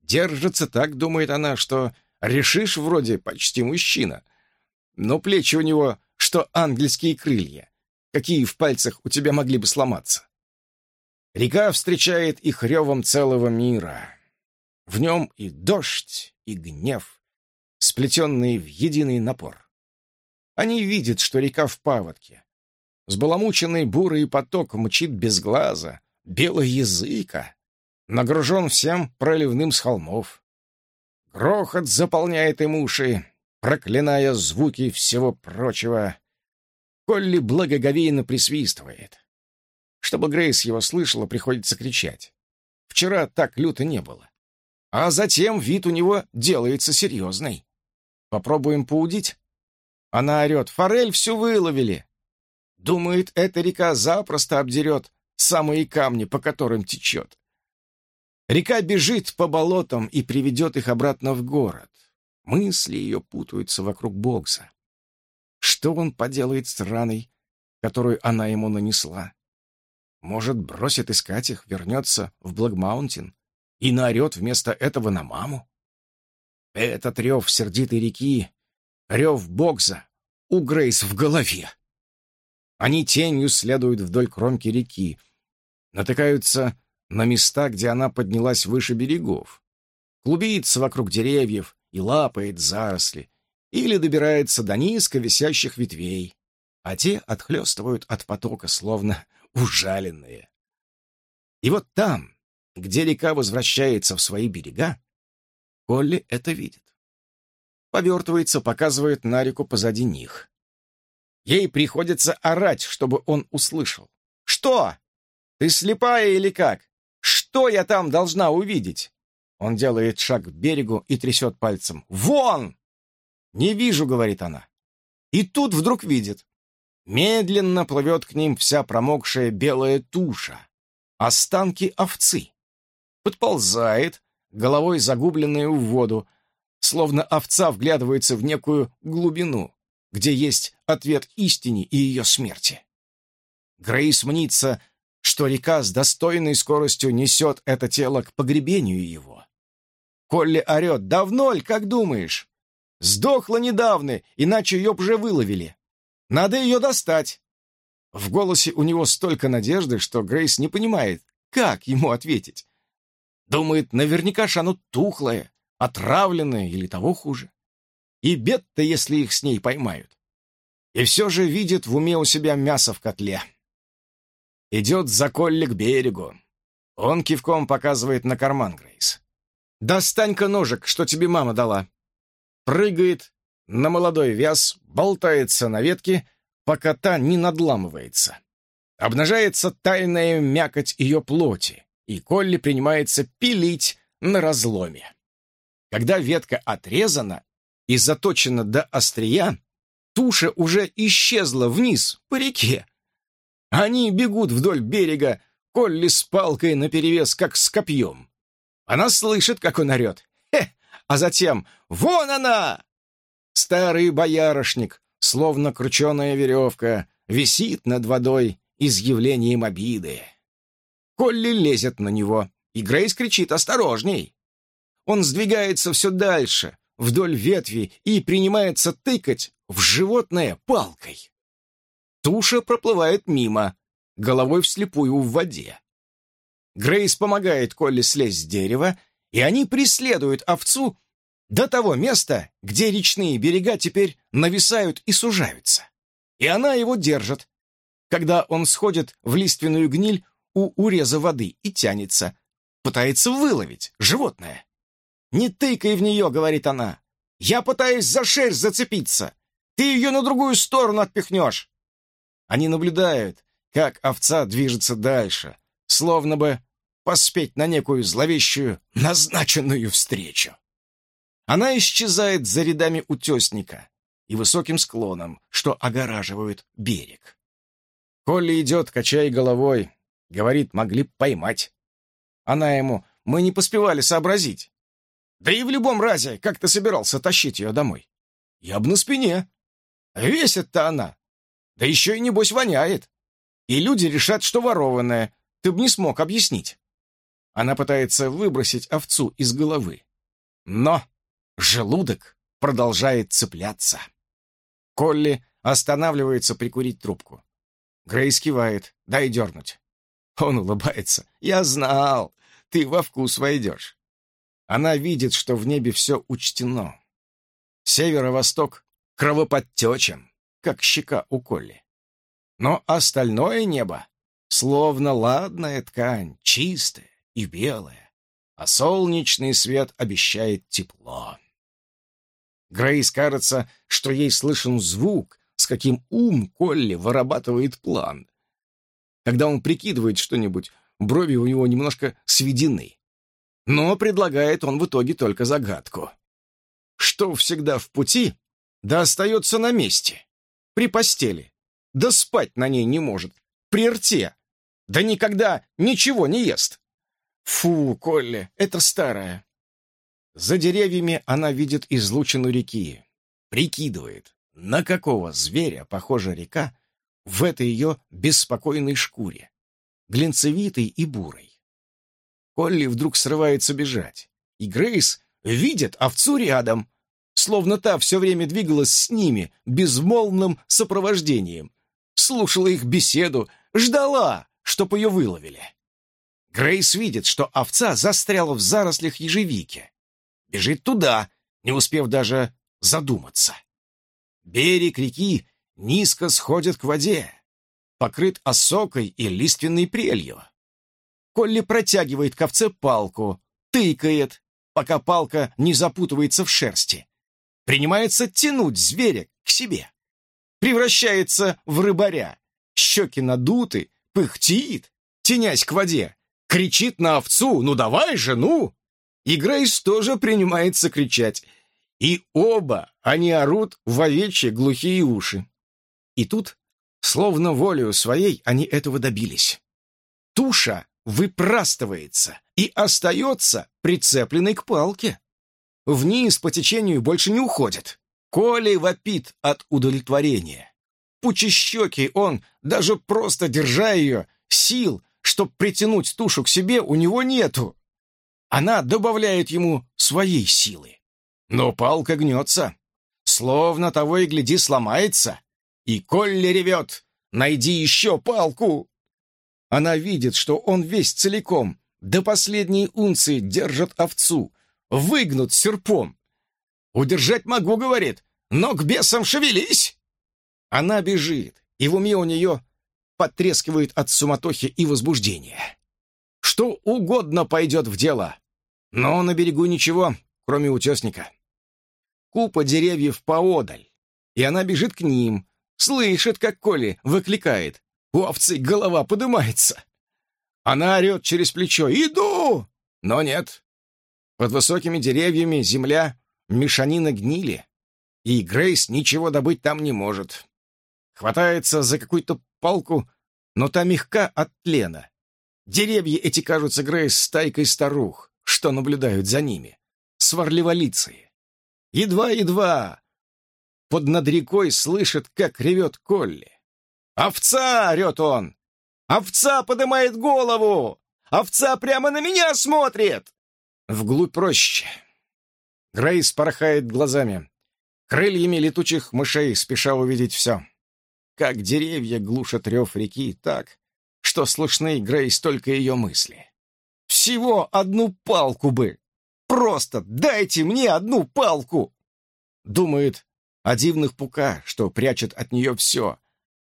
Держится так, думает она, что решишь вроде почти мужчина. Но плечи у него, что ангельские крылья, какие в пальцах у тебя могли бы сломаться. Река встречает их ревом целого мира. В нем и дождь, и гнев, сплетенные в единый напор. Они видят, что река в паводке. Сбаламученный бурый поток мчит без глаза, белый языка, нагружен всем проливным с холмов. Грохот заполняет им уши, проклиная звуки всего прочего. Колли благоговейно присвистывает. Чтобы Грейс его слышала, приходится кричать. Вчера так люто не было. А затем вид у него делается серьезный. Попробуем поудить? Она орет. Форель всю выловили. Думает, эта река запросто обдерет самые камни, по которым течет. Река бежит по болотам и приведет их обратно в город. Мысли ее путаются вокруг бокса. Что он поделает с раной, которую она ему нанесла? Может, бросит искать их, вернется в Блэкмаунтин и наорет вместо этого на маму? Этот рев сердитой реки, рев Бокса, у Грейс в голове. Они тенью следуют вдоль кромки реки, натыкаются на места, где она поднялась выше берегов, клубится вокруг деревьев и лапает заросли, или добирается до низко висящих ветвей, а те отхлестывают от потока, словно ужаленные. И вот там, где река возвращается в свои берега, Колли это видит. Повертывается, показывает на реку позади них. Ей приходится орать, чтобы он услышал. «Что? Ты слепая или как? Что я там должна увидеть?» Он делает шаг к берегу и трясет пальцем. «Вон!» «Не вижу», — говорит она. И тут вдруг видит. Медленно плывет к ним вся промокшая белая туша. Останки овцы. Подползает, головой загубленная в воду, словно овца вглядывается в некую глубину, где есть ответ истине и ее смерти. Грейс мнится, что река с достойной скоростью несет это тело к погребению его. Колли орет «Давно ль, как думаешь?» «Сдохла недавно, иначе ее б уже выловили. Надо ее достать!» В голосе у него столько надежды, что Грейс не понимает, как ему ответить. Думает, наверняка ж оно тухлое, отравленное или того хуже. И бед-то, если их с ней поймают. И все же видит в уме у себя мясо в котле. Идет за Колли к берегу. Он кивком показывает на карман Грейс. «Достань-ка ножик, что тебе мама дала». Прыгает на молодой вяз, болтается на ветке, пока та не надламывается. Обнажается тайная мякоть ее плоти, и Колли принимается пилить на разломе. Когда ветка отрезана и заточена до острия, туша уже исчезла вниз по реке. Они бегут вдоль берега, Колли с палкой наперевес, как с копьем. Она слышит, как он орет. Хе! А затем «Вон она!» Старый боярышник, словно крученая веревка, висит над водой изъявлением обиды. Колли лезет на него, и Грейс кричит «Осторожней!». Он сдвигается все дальше, вдоль ветви, и принимается тыкать в животное палкой. Туша проплывает мимо, головой вслепую в воде. Грейс помогает Колли слезть с дерева, и они преследуют овцу до того места, где речные берега теперь нависают и сужаются. И она его держит, когда он сходит в лиственную гниль у уреза воды и тянется, пытается выловить животное. «Не тыкай в нее», — говорит она. «Я пытаюсь за шерсть зацепиться. Ты ее на другую сторону отпихнешь». Они наблюдают, как овца движется дальше, словно бы поспеть на некую зловещую назначенную встречу. Она исчезает за рядами утесника и высоким склоном, что огораживают берег. Колли идет, качая головой, говорит, могли поймать. Она ему, мы не поспевали сообразить. Да и в любом разе, как ты собирался тащить ее домой? Я бы на спине. Весит-то она. Да еще и, небось, воняет. И люди решат, что ворованная. Ты бы не смог объяснить. Она пытается выбросить овцу из головы. Но желудок продолжает цепляться. Колли останавливается прикурить трубку. Грейс кивает. «Дай дернуть». Он улыбается. «Я знал. Ты во вкус войдешь». Она видит, что в небе все учтено. Северо-восток кровоподтечен, как щека у Колли. Но остальное небо словно ладная ткань, чистая и белая, а солнечный свет обещает тепло. Грейс кажется, что ей слышен звук, с каким ум Колли вырабатывает план. Когда он прикидывает что-нибудь, брови у него немножко сведены. Но предлагает он в итоге только загадку. Что всегда в пути, да остается на месте. При постели. Да спать на ней не может. При рте. Да никогда ничего не ест. Фу, Колли, это старая. За деревьями она видит излучину реки. Прикидывает, на какого зверя похожа река в этой ее беспокойной шкуре, глинцевитой и бурой. Колли вдруг срывается бежать, и Грейс видит овцу рядом, словно та все время двигалась с ними безмолвным сопровождением, слушала их беседу, ждала, чтоб ее выловили. Грейс видит, что овца застряла в зарослях ежевики. Бежит туда, не успев даже задуматься. Берег реки низко сходит к воде, покрыт осокой и лиственной прелью. Колли протягивает к овце палку, тыкает, пока палка не запутывается в шерсти. Принимается тянуть зверя к себе. Превращается в рыбаря. Щеки надуты, пыхтит, тенясь к воде. Кричит на овцу «Ну давай же, ну!» И Грейс тоже принимается кричать. И оба они орут в овечьи глухие уши. И тут, словно волею своей, они этого добились. Туша выпрастывается и остается прицепленной к палке. Вниз по течению больше не уходит. Коля вопит от удовлетворения. Пучещекий он, даже просто держа ее, сил, чтоб притянуть тушу к себе, у него нету. Она добавляет ему своей силы. Но палка гнется, словно того и гляди сломается. И Колли ревет «Найди еще палку!» Она видит, что он весь целиком, до последней унции держит овцу, выгнут серпом. «Удержать могу», — говорит, — «но к бесам шевелись!» Она бежит, и в уме у нее потрескивает от суматохи и возбуждения. Что угодно пойдет в дело, но на берегу ничего, кроме утесника. Купа деревьев поодаль, и она бежит к ним, слышит, как Коли выкликает. У овцы голова подымается. Она орет через плечо «Иду!» Но нет. Под высокими деревьями земля мешанина гнили, и Грейс ничего добыть там не может. Хватается за какую-то палку, но та мягка от тлена. Деревья эти кажутся Грейс стайкой старух, что наблюдают за ними. Сварливолицые. Едва-едва под над рекой слышит, как ревет Колли. «Овца!» — орет он. «Овца поднимает голову! Овца прямо на меня смотрит!» Вглубь проще. Грейс порхает глазами, крыльями летучих мышей, спеша увидеть все. Как деревья глушат рев реки так, что слышны Грейс только ее мысли. «Всего одну палку бы! Просто дайте мне одну палку!» Думает о дивных пука, что прячет от нее все,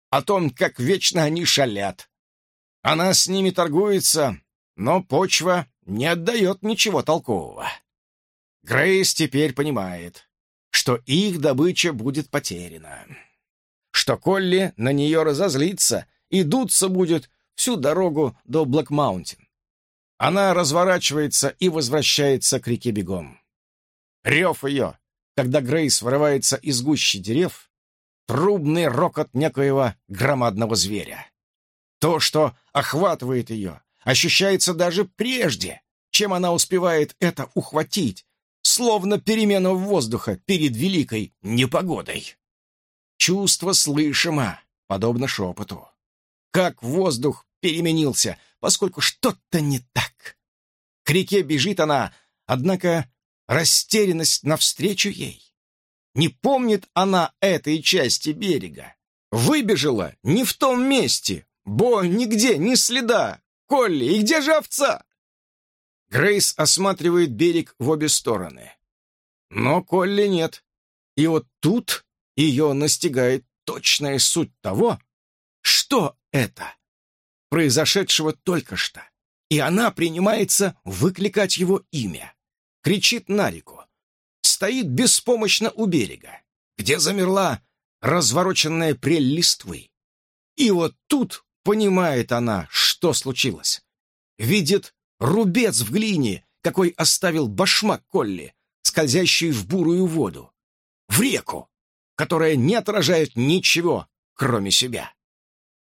о том, как вечно они шалят. Она с ними торгуется, но почва не отдает ничего толкового. Грейс теперь понимает, что их добыча будет потеряна, что Колли на нее разозлится и дуться будет всю дорогу до Блэк-Маунтин. Она разворачивается и возвращается к реке бегом. Рев ее, когда Грейс вырывается из гущи дерев, трубный рокот некоего громадного зверя. То, что охватывает ее, ощущается даже прежде, чем она успевает это ухватить, словно перемена воздуха перед великой непогодой. Чувство слышимо, подобно шепоту. Как воздух переменился, поскольку что-то не так. К реке бежит она, однако растерянность навстречу ей. Не помнит она этой части берега. Выбежала не в том месте. Бо нигде, ни следа. Колли, и где же овца? Грейс осматривает берег в обе стороны. Но Колли нет. И вот тут ее настигает точная суть того, что это, произошедшего только что. И она принимается выкликать его имя. Кричит на реку стоит беспомощно у берега, где замерла развороченная прель листвы. И вот тут понимает она, что случилось. Видит рубец в глине, какой оставил башмак Колли, скользящий в бурую воду, в реку, которая не отражает ничего, кроме себя.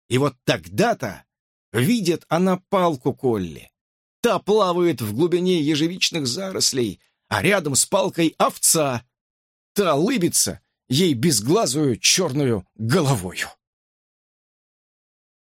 И вот тогда-то видит она палку Колли. Та плавает в глубине ежевичных зарослей, а рядом с палкой овца. Та лыбится ей безглазую черную головою.